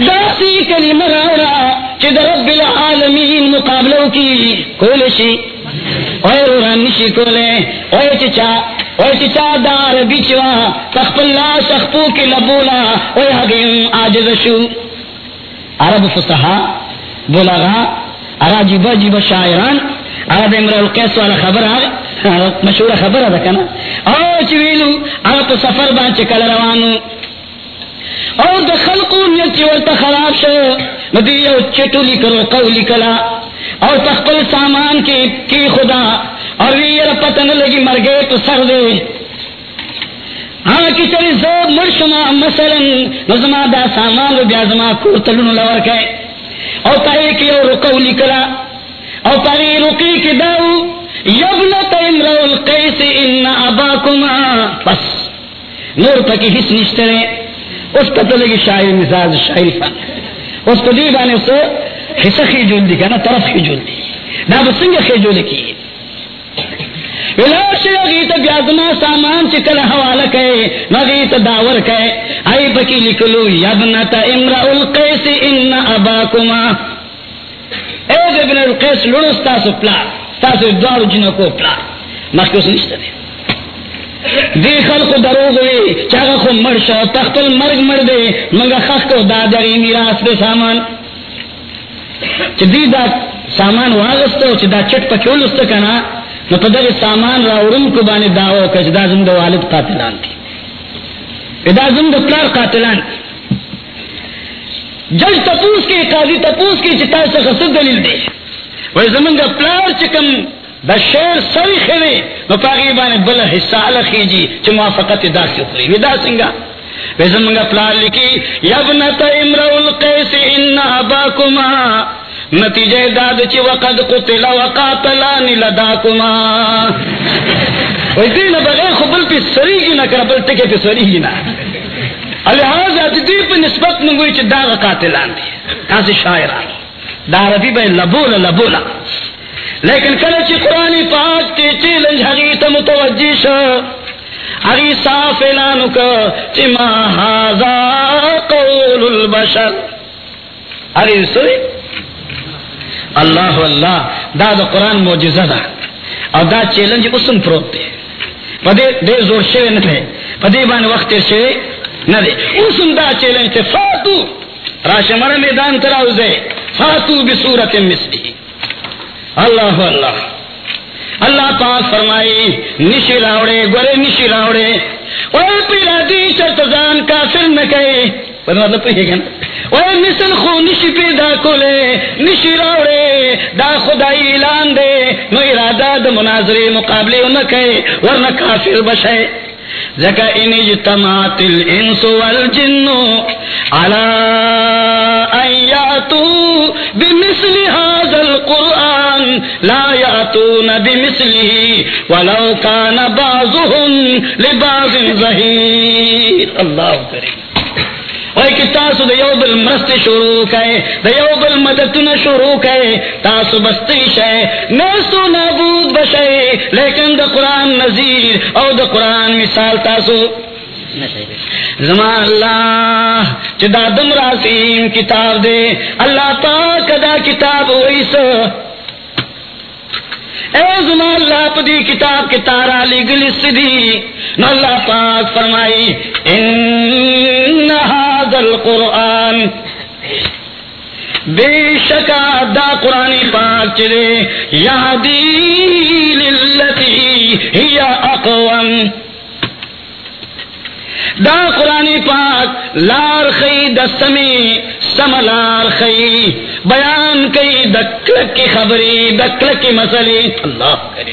داسی کلمہ راوڑا چی دا رب العالمین مقابلوں کی کولشی اور کولے اور چچا اور چچا دار بیچوا تخپ اللہ سخپو کی لبولا، اور حقیم آجز شو۔ عرب فصحا بولا گا اراجیبا جیبا شاعران، عرب امرا القیس والا خبر آگا ہاں، مشہور خبر آدھا کنا۔ اور چویلو، عرب سفر بان چکل روانو۔ اور دا خلقو نیت چورتا خراب شو۔ ندیو چٹو لکرو قولی کلا اور تخپل سامان کی کی خدا اور یہ پتہ نہ لگی مر گئے تو سر دے۔ ہاں کی چلی زوب مرشما مثلا نظما دا سامان بیا زما کور تلون لور کے۔ اور پائے کی اور رکو لکلا اور پاری رکی کی داو یبلت امرو القیس، ان اباکما۔ بس، نور پکی حس نشترے اس پتہ لگی شاعر مزاج، شاعر فن۔ اس کو دی بانے سے حصہ خیجول دی کنا طرف خیجول دی۔ دا بسنگ خیجول کی۔ ولاش غیت بیازما سامان چکل حوالہ کئے نغیت داور کئے۔ آئی بکی لکلو یبنت امرأ القیس ان اباکما۔ اے ابن القیس، لڑو ستاسو پلا، ستاسو دوارو جنکو پلا۔ مخیوس نشتا دی دی خلق دروغ ہوئی چاگا خو مر مرشا تختل مرگ مردے مگا خخ کو دادری میراس دے سامان۔ چی دی دا سامان واغستو، چی دا چٹ پا کیولستو کنا نو پا در سامان را ارم کو بانی داو کچ دا زم دا والد قاتلان دی دا زم دا پلار قاتلان جج تپوس کی قاضی تپوس کی چی تاسا خصد دلیل دے وی زمن دا پلار چکم دا شیر سوی خیوے نو پاگی بانی بلا حصہ علخی جی چی موافقت دا سی خری وی دا سنگا وی زمن دا پلار لکی یبنت امرو القیس ان اباکما. نتیجہ داد چی وقد قتل وقاتلان لداکما. وی دین بغیر خبل پی سری گی نا کرا بل تکے پی سری گی نا لہذا دی پی نسبت منگوی چی داغ قاتلان دی. کانسی شاعران. دا ربی بے لبولا لبولا. لیکن کل چی قرآن پاک تی چیلنج حقیت متوجی شا حقی صاف اعلانو کا چی ما حازا قول البشر. حقی سوئی اللہ اللہ، دا دا قرآن موجزہ دا. اور دا چیلنج اسم پروت دے. پدے دے زور شوے نہ دے، پدے بان وقت شوے نہ دے. اسم دا چیلنج تے فاتو راشمر میدان تراؤ دے فاتو بصورت مثلی. اللہ اللہ۔ اللہ پاک فرمائی، نشی راوڑے، گورے نشی راوڑے۔ اور پیرا دی چرتزان کافر نہ کہے۔ مطلب تو یہ کہنا اور مثل خو نشی پیدا کولے، نشی راوڑے، دا خدائی اعلان دے نو ارادہ دا مناظرے مقابلے نہ کہے ورنہ کافر بشے۔ زکا ان اجتماعت الانس والجن على ان ياتوا بمثل هذا القرآن لا ياتون بمثله ولو كان بعضهم لبعض ظهير الله كريم اور کہ تاسو دیو بل مرست شروع کئے دیو بل مدد شروع کئے، تاسو بستی شئے نسو نابود بشئے، لیکن دا قرآن نظیر او دا قرآن مثال تاسو زمان اللہ چدا دم راسیم کتاب دے، اللہ پاک دا کتاب ویسا اے زمان اللہ پدی کتاب کے تارا لگلی سدی نو اللہ پاک فرمائی، ان هذا القرآن۔ بے شکا دا قرآن پاک چلے یادی للتی ہی اقوام دا قرآن پاک لار خی دستمی، سملار خی. بیان کئی دکلک کی خبری دکلک کی مسئلے اللہ کرے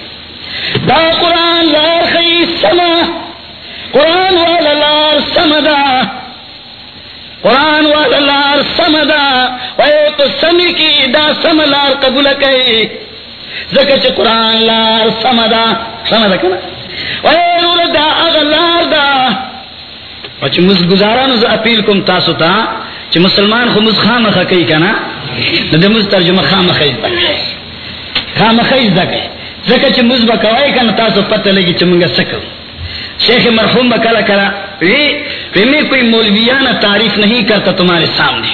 دا قرآن لار خی سما، قرآن والا لار سمدا قرآن والا لار سمدا وے تو سمی کی دا سملار قبول کئی. زکر قرآن لار سمدا سمدا کنا. وے دا اغلار دا. چ مز گزارانو ز اپیل کوم تاسو ته چې مسلمان خو مز خامخ کوي کنه نو د مز ترجمه خامخ ایزده خامخ ایزده کوي ځکه چې مز بکوي کنه تاسو پته لګي چې مونږه سکو شیخ مرحوم بکلا کرا وی میں کوئی مولویانہ تعریف نہیں کرتا تمہارے سامنے.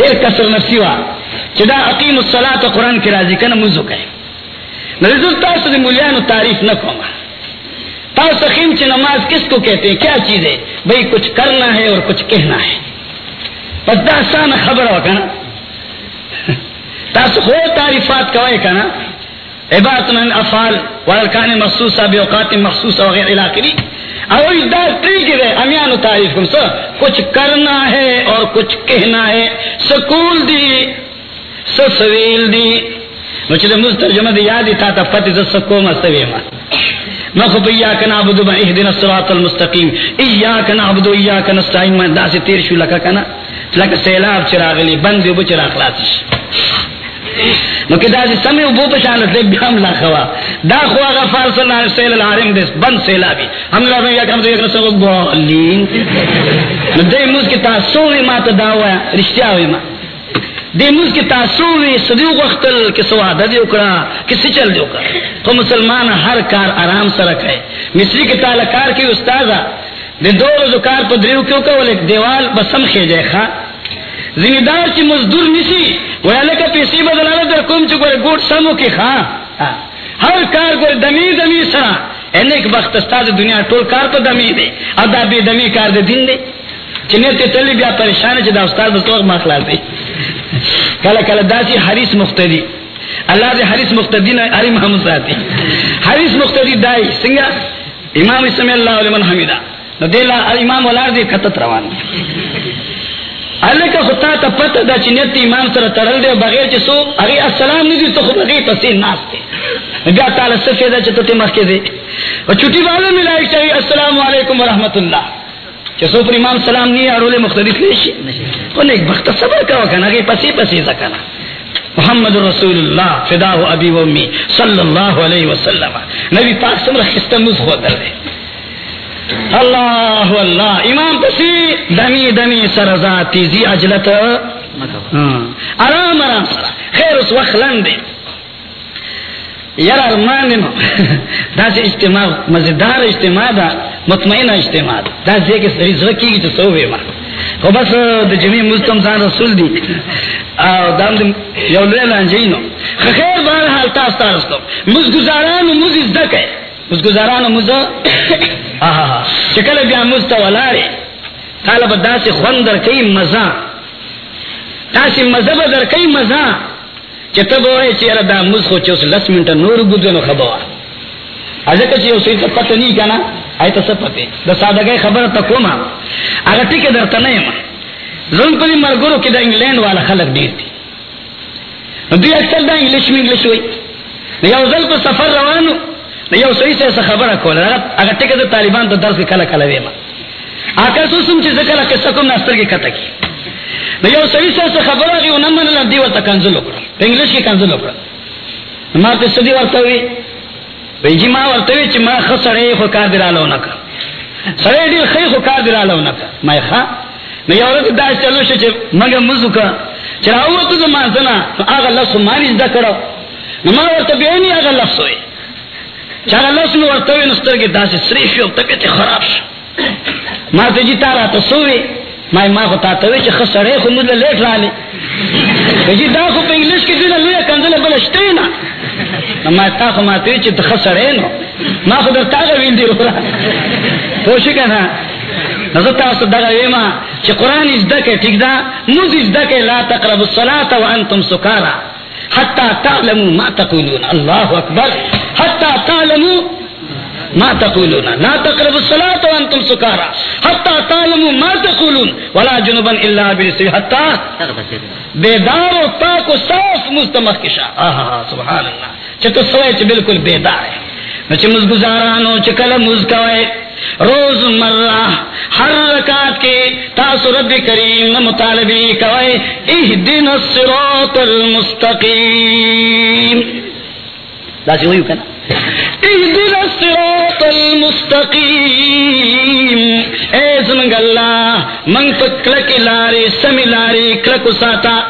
دیر کسر نفسی وا چدا عقیم الصلاة تو قرآن کی راضی کا نموزو کہے نرزل تاسو دی مولیانو تعریف نہ کوما سخیم چ نماز کس کو کہتے ہیں؟ کیا چیز ہے؟ بھائی کچھ کرنا ہے اور کچھ کہنا ہے۔ بس داستان خبر ہو کنا تاس ہو تعریفات کا کنا عبارت من افعال والکان مخصوص بے اوقات مخصوص وغیرہ علاقی اور امیان و تعریف کم۔ سو، کچھ کرنا ہے اور کچھ کہنا ہے۔ سکول دی سویل دی۔ مجھے مسترجمہ دی یادی تھا تا فتح سکو مستویمہ نخب ایاک نعبدو با اہدنا الصراط المستقیم، ایاک نعبدو ایاک نستعین، من دا سے تیر شو لکا کنا، لکا سیلاب چراغ لی بند دیو بچرا خلاصش نو کہ دا سے سمی بو پشانت لے بیام لا خوا دا خوا غفار صلی اللہ علیہ وسلم العالم دس بند سیلابی. ہم لوگ میں یک ہم تو یک رسول گوالین نو دے موز کی تاسوی ما تا داویا رشتیاوی ما. دی موز کی تاسوی صدیو وقتل کس وعدہ دیو کرا کسی چل دیو کرا تو مسلمان ہر کار آرام سے رکھے مصری کے تعالی کار کی استاذہ دے دو روز کار پا دریو کیوں کہ وہ دیوال بسم خی جائے خواہ زمیدار چی مزدور نسی وہ لکا پیسی بدلانا در کم چی گوڑے گوڑ سمو کی خواہ ہر کار گوڑے دمی دمی سرا اینے یعنی ایک وقت استاذ دنیا ٹول کار پا دمی دے اب دا بے دمی کار دے دن دے چنیتے تلی بیا پریشان چی دا استاذ بس وقت مخلال دے کلا کلا دا چی حریص مختدی اللہ دے حریص مختدی نے ہری محمد ساتھی حریص مختدی دائی سنگا امام اسم اللہ علیہ من حمیدہ نو دے دیلا امام ولار دے کتت روان اللہ کا خطا تا پتہ دا چنیت امام سر ترل دے بغیر چی سو اگی السلام نہیں دی تو خود اگی پسی ناس دے بیا تعالی صفی دا چی تے مخی دے و چھوٹی والا ملائی چاہی السلام علیکم ورحمت اللہ چی سو پر امام سلام نہیں اڑولے مختلف لیشی انہیں ایک بخت صبر کرو کنا اگی پسی پسی زکنا محمد رسول اللہ، فدا ابی و امی، صلی اللہ علیہ وسلم۔ نبی پاک سمر خستموز خود در دے۔ اللہ اللہ، امام پسی، دمی دمی سرزا تیزی اجلت۔ ہاں، آرام آرام سرا۔ خیر اس وقت لندے یار ارمان نو دا سے اجتماع، مزیدار اجتماع دا مطمئن اجتماع دا۔ دا سے کہ سری زرکی کی تو سو بے ماں خو بس د جمی مستم ځان رسول دی. او دام دم یو له لانجینو خیر بهر حال تاسو تاسو کو مز گزاران مز زکه مز گزاران مز اه شکل بیا مست ولاره طالب داسې خوندر کوي مزه. داسې مزه به در کوي مزه. چې ته به چې را دا مز خو چې اوس لس منټه نور ګذنو خبره ازکه چې اوسې ته پته نه کنا ایت څه پته د سادهګۍ خبره ته کومه هغه ټیک درته نه یم زون په مرګورو کې د انګلند والا خلک ډیر دي دوی اکثر دا انګلیش می انګلیش وای یو ځل په سفر روانو۔ یو صحیح څه خبره کوله هغه ټیک د طالبان ته درس کی کله کله ویما اکه سوسم چې ځکه لکه څه کوم نستر کې کته کی۔ یو صحیح څه خبره غي ونن من دی ورته کنزل وکړه په انګلیش کې کنزل وکړه ما ته سدي ورته وی ویجی ما ورته وی چې ما خسرې خو کار درالو نه کړ سره دې خې خو کار درالو نه کړ ما ښا نو یو ورځ دا چلو شي چې مګه مزوکا چې راوته د مازنا هغه لفظ مانی زده کړو نو ما ورته به نه هغه لفظ وي چې لفظ نو ورته وي نو سترګې داسې سری شو طبيعت خراب شو. ما ته جی تارا ته سوې ما ما خو تا ته وی چې خسرې خو موږ له لیټ رالې جی دا خو په انګلیش کې دې لوی کنځله بل شته نه ما تا خو ما ته چې د خسرې نو. ما خو درته ویل دی ورا. پوښی کنه نو تاسو دغه ویما چې قران زده کې ټیک دا موږ زده کې لا تقربوا الصلاه وانتم سکارا. حتى تعلموا ما تقولون. الله اکبر. حتى تعلموا ما تقولون. لا تقربوا الصلاة وانتم سكارى حتى تعلموا ما تقولون. ولا جنبا الا برسل حتى بیدار و پاک و صاف مستمخ کشا آہا سبحان اللہ چکو سوئے چھ بالکل بیدار ہے۔ نچ مزگزارانو چکل مزکوئے روز مرہ ہر رکعت کے تاسو رب کریم مطالبی کوئے۔ اہدن الصراط المستقیم۔ لاسی ہوئی کنا۔ اہدن الصراط المستقیم۔ اے زمنگ اللہ، منگ پا کلک لاری، سمی لاری، کلک ساتا۔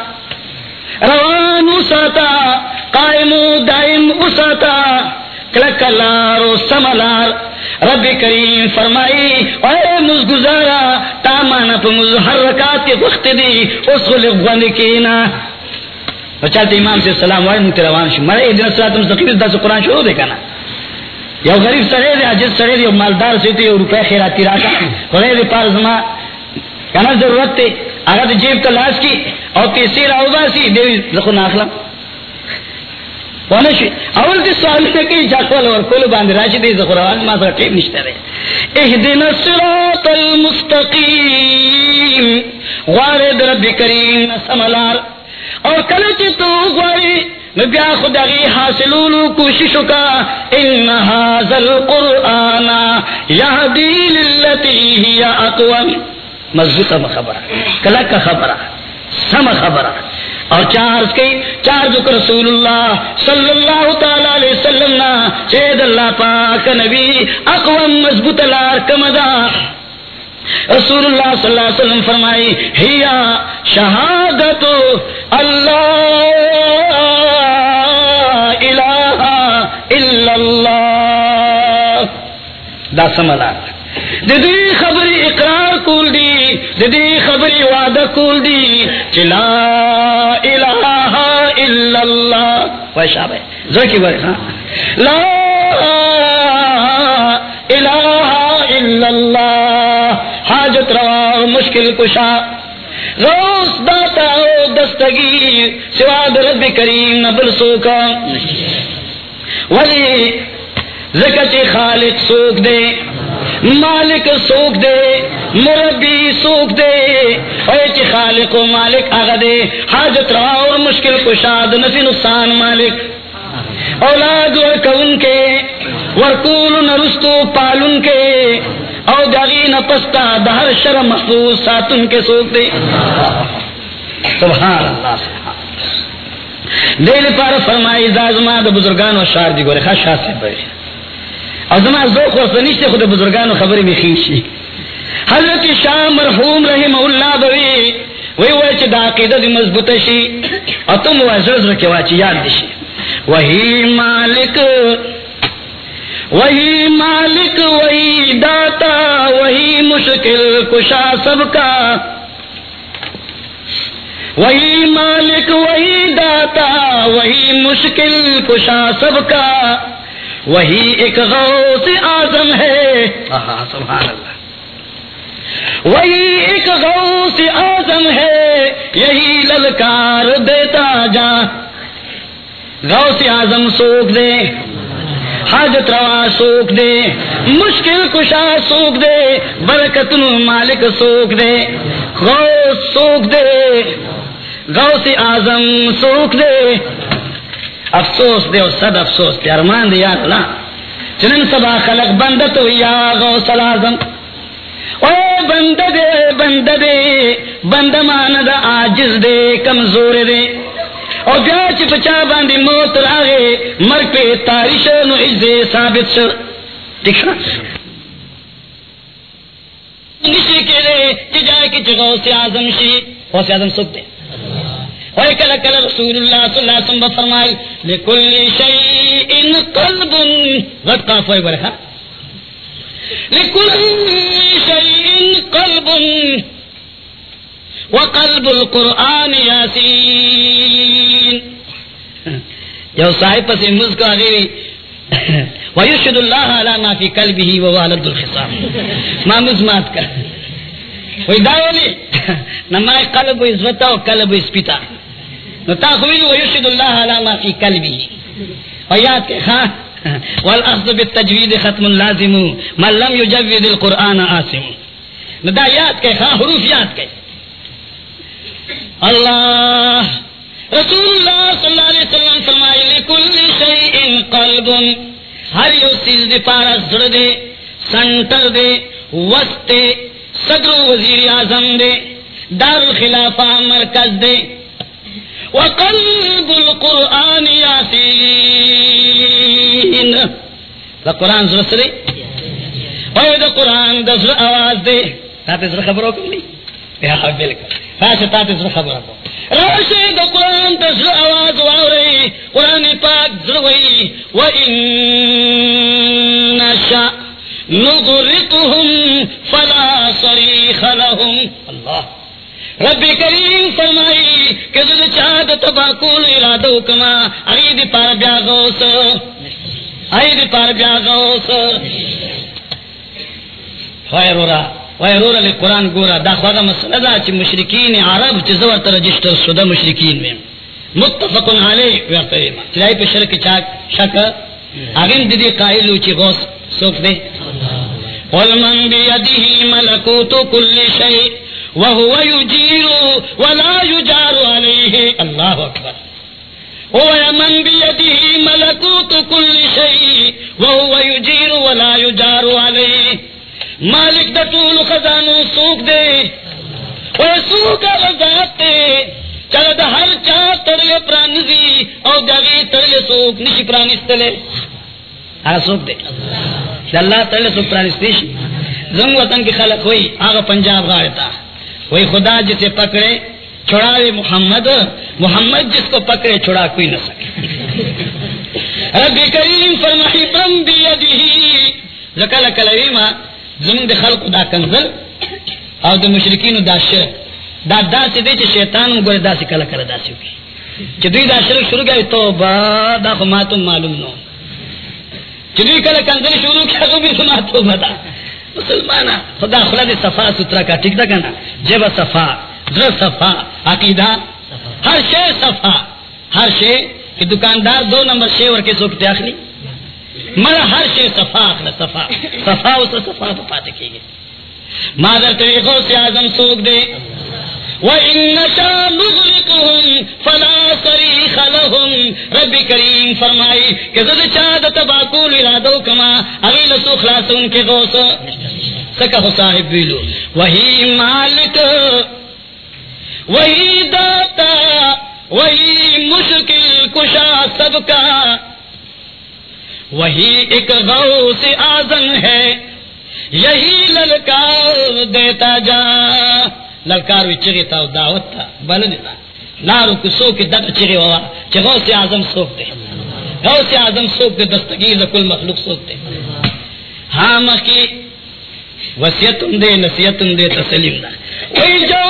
روان اساتا قائم دائم اساتا، کلک لارو سملار۔ رب کریم فرمائی، اے مزگزارا تامانا پا مزحرکات کے وقت دی، اس خلق غنی کینا۔ چاہتے امام سے سلام وائی منتی روان شو۔ مرے دن سلات مستقیم دا سے قرآن شروع دے کنا۔ یو غریب سرے دے عجز سرے دے مالدار سے تے روپے خیراتی راکا خدای دے پار زما۔ کنا ضرورت تے۔ اگر دے جیب تلاش کی، اور تیسیر آو باسی دے زخو ناخلا۔ ونشی اول دے سوال میں کئی جاکوال اور کول باندھ راشی دے زخو ما سر ٹیم نشتے رہے اہدنا الصراط المستقیم غارد رب کریم سملار اور کلچ تو غاری بیا خدای حاصلولو کوششو کا ان هذا القرآن یهدی للتی ہی اقوام مضبوط خبر کلا کا خبر سم خبر اور چار کی، چار ذکر رسول اللہ صلی اللہ تعالی علیہ وسلم نا چید اللہ پاک نبی، اقوام مضبوط لار کمدا رسول اللہ صلی اللہ علیہ وسلم فرمائی، ہیا شہادت اللہ الہ الا اللہ۔ دا سملا ددی خبری اقرار کول دی ددی خبری وعدہ کول دی چلا الہ الا اللہ۔ ویشا بھائی ذکی بھائی ہاں۔ لا الہ الا اللہ، حاجت روا، مشکل کشا۔ روز داتا او دستگیر سواد رب کریم نبل سوکا۔ ولی زکت خالق سوک دے۔ مالک سوک دے، مربی سوک دے۔ ایچ خالق و مالک آگا دے، حاجت روا اور مشکل کشاد نفی نقصان مالک۔ اولاد ورکون کے ورکول نرستو پالن کے۔ او داغی نپستا دہر شر محفوظ ساتن کے سوک دے۔ سبحان اللہ۔ سبحان دل پار فرمائی زازما دا بزرگان و شار دی جی گوری خواہ شاہ سے بڑی او زما زوخ ورسا خود بزرگان و خبری میں خیشی. حضرت شاہ مرحوم رحم اللہ بوی، وی وی چی دا عقیدہ دی مضبوط شی او تم وی زرزر کے واچی یاد دیشی وہی مالک وہی مالک، وہی داتا، وہی مشکل کشا سب کا. وہی مالک، وہی داتا، وہی مشکل کشا سب کا. وہی ایک غوث آزم ہے۔ سبحان اللہ۔ وہی ایک غوث آزم ہے۔ یہی للکار دیتا جا۔ غوث آزم سوکھ دے۔ حاجت روا سوکھ دے۔ مشکل کشا سوکھ دے۔ برکت مالک سوکھ دے۔ غوث سوکھ دے۔ غوث آزم سوکھ دے۔ افسوس دے اور صد افسوس دے، ارمان دے، یا اللہ۔ چنن سبا خلق بند تو یا غوث العظم۔ او بند دے بند دے بند مان دا آجز دے، کمزور دے۔ اور بیا چی پچا باندی موت راگے مرک پہ تاریش نو عزے ثابت شر ٹھیک شنا نشی کے لے چی جی جائے کی چی غوث آزم شی، غوث آزم سکتے۔ اور کل کل رسول اللہ صلی اللہ علیہ وسلم فرمائی لکل شیئن قلب غد قاف ہوئے برکھا لکل شیئن قلب، وقلب القرآن یاسین جو صاحب پس مز کا غیری ویشد اللہ علی ما فی قلبه ووالد الخصام. ما مزمات کا وی داولی نما قلب ازوتا و قلب اسپیتا نو تا خویلو ویشد اللہ علی ما فی قلبه و یاد کہ خواہ والاخذ بالتجوید ختم لازم، من لم يجود القرآن آسم ندا یاد کہ خواہ حروف یاد کہ اللہ، رسول اللہ صلی اللہ علیہ وسلم فرمائے لکل شیء قلب، ہر یو چیز دے پارا زڑ دے، سنٹر دے، وسط، صدر وزیر اعظم دے، دار الخلافہ مرکز دے وقلب القرآن یاسین دا قرآن زر سرے اور دا قرآن دا زر آواز دے تاتے زر خبروں کم نہیں یا بلکل راشا تاتے زر خبروں کم راشا دا قرآن دا زر آواز وارے قرآن پاک زر وئی. وَإِن نَشَأْ نُغْرِقُهُمْ فَلَا صَرِيخَ لَهُمْ. اللہ. رب کریم فرمائی کہ زد چاہد تباکول ارادو کما عید پار بیا غوث عید پار بیا غوث. خیرورا خیرورا لی قرآن گورا دا خواہ مسئلہ دا چی مشرکین عرب چی زور رجشتر سودا مشرکین میں. متفقن علی ویقتریما چلائی پہ شرک چاک شک اگن دیدی قائلو چی غوث سوک دے. قل من بیدہی ملکوت کل شیء وهو يجير ولا يجار عليه. الله أكبر. هو من بيده ملكوت كل شيء، وهو يجير ولا يجار مالک دا طول خزانو سوک دے سوک غزات دے. چل دا ہر چا ترلے پرانزی او داغی ترلے سوک نشی پرانستلے آگا سوک دے. اللہ ترلے سوک پرانستیش زنگ وطن کی خلق ہوئی آگا پنجاب غارتا وہی خدا جسے پکڑے، چھڑاوے محمد محمد جس کو پکڑے، چھڑا کوئی نہ سکے۔ رب کریم فرمائی برم بیدہی زکل کلویما زمین دے خلق دا کنزل او دا مشرکین دا شرک دا دا سی دے چھ شیطان گوڑے دا سی کلا کلا دا سی ہوگی چھ دوی دا شرک شروع گئی تو با دا خماتم معلوم نو۔ چھ دوی کلا کنزل شروع کیا، تو بھی سماتو بدا مسلمان خدا خلا دے صفا سترا کا ٹک دا کنا جب صفا، در صفا، عقیدہ ہر شے صفا۔ ہر شے کہ دکاندار دو نمبر شے اور کے سوکتے آخری؟ مر ہر شے صفا اخلا صفا۔ صفا اس صفا تو پاتے کی گئے۔ مادر طریقوں سے آزم سوک دے۔ وَإِن نَشَا نُغْرِقُهُمْ فَلَا صَرِيخَ لَهُمْ رب کریم فرمائی کہ زد چاہد تباکول ارادو کما اغیل سو خلاص ان کے غوث سکا صاحب بیلو وہی مالک، وہی داتا، وہی مشکل کشا سب کا، وہی ایک غوث آزم ہے، یہی للکار دیتا جا۔ للکار وی چگی تا دعوت تا. بلدی تا. لارو کسو کی دق چگی ہوا چی غوث آزم سوک دے غوث آزم سوک دے دستگیر کل مخلوق سوک دے ہاں مخی وسیعتم دے نصیحتم دے، تسلیم دا. وی جو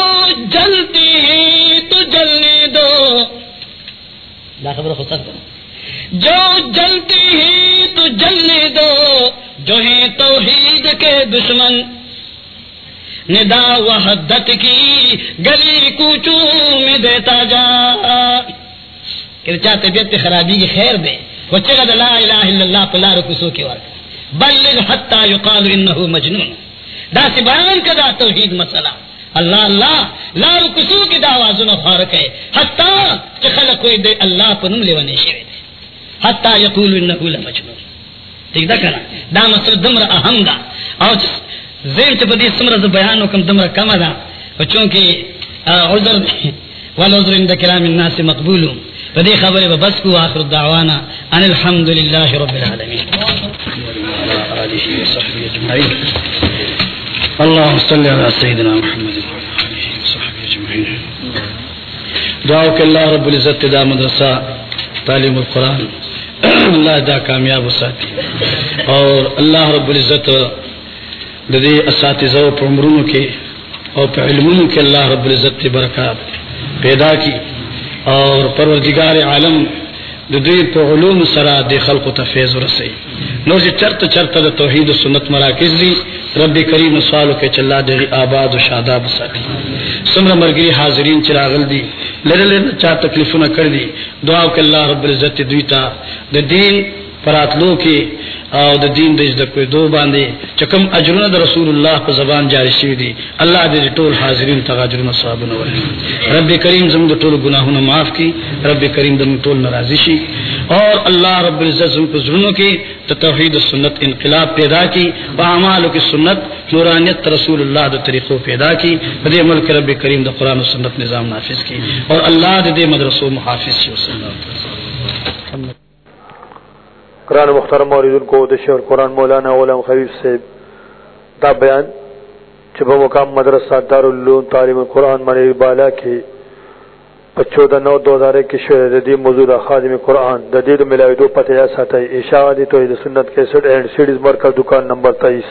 جلتی ہی تو جلنے دو. لا خبر خود سکتا جو جلتی ہی تو جلنے دو. جو ہیں توحید کے دشمن ندا وحدت کی، گلی کوچو میں دیتا جا۔ کہ چاہ طبیعت خرابی کی خیر دے۔ وہ چگد لا الہ الا اللہ پلا رکسو کے ورک۔ بلغ حتی یقال انہو مجنون۔ دا سی بیان کدا توحید مسئلہ۔ اللہ اللہ، لا رکسو کی دعوازن فارق ہے۔ حتی چی خلق کوئی دے اللہ پنم لیوانے شوئے دے۔ حتی یقول انہو لمجنون۔ ٹھیک دا کنا دا مسئلہ دمر اہم دا۔ اور زین چھ بدی سمرہ ز بیانو کم دمرہ کم دا چونکہ عذر، والعذر عند کلام الناس مقبول. بدی خبر بس کو آخر الدعوانا ان الحمد للہ رب العالمین. آلہ وصحبہ اجمعین اللہم صلی علی سیدنا محمد آلہ دعاو کہ اللہ رب العزت دا مدرسہ، تعلیم القرآن. اللہ دا کامیاب ساتھی اور اللہ رب العزت ددی اساتذہ پر عمروں کے اور پہ علموں کے اللہ رب العزت برکات پیدا کی. اور پروردگار عالم ددی پہ علوم سرا دے خلق و تفیض رسے نو جی چرت چرت دا توحید و سنت مراکز دی رب کریم سوالو کے چلا دے آباد و شاداب ساتھی سمر مرگری حاضرین چراغل دی لڑ لڑ چاہ تکلیفوں نہ کر دی دعا کہ اللہ رب العزت دویتا دا دین پراتلو کې او د دین د زده کوي دو باندې چکم اجرونه د رسول الله په زبان جاری شوی دي الله دې ټول حاضرین ته اجرونه ثوابونه ورکړي رب کریم زموږ ټول ګناهونه معاف کړي رب کریم زموږ ټول ناراضي شي اور الله رب العزت زموږ په زړونو کې د توحید او سنت انقلاب پیدا کړي په اعمالو کې سنت، نورانیت رسول الله د طریقو پیدا کړي په ملک رب کریم د قران او سنت نظام نافذ کړي اور الله دې مدرسو محافظ شي وسلم۔ قرآن مخترم موردن کو دشی قرآن مولانا علم خبیب سے دا بیان چبہ مقام مدرسہ دارالعلوم تعلیم قرآن منیر بالا کی چودہ نو دو ہزار اکیس شعر جدید موضوع خادم قرآن جدید ملاوی دو پتہ ایسا تھا اشاعتی توحید سنت کے سٹ اینڈ سیڈز مرکز دکان نمبر تیئیس۔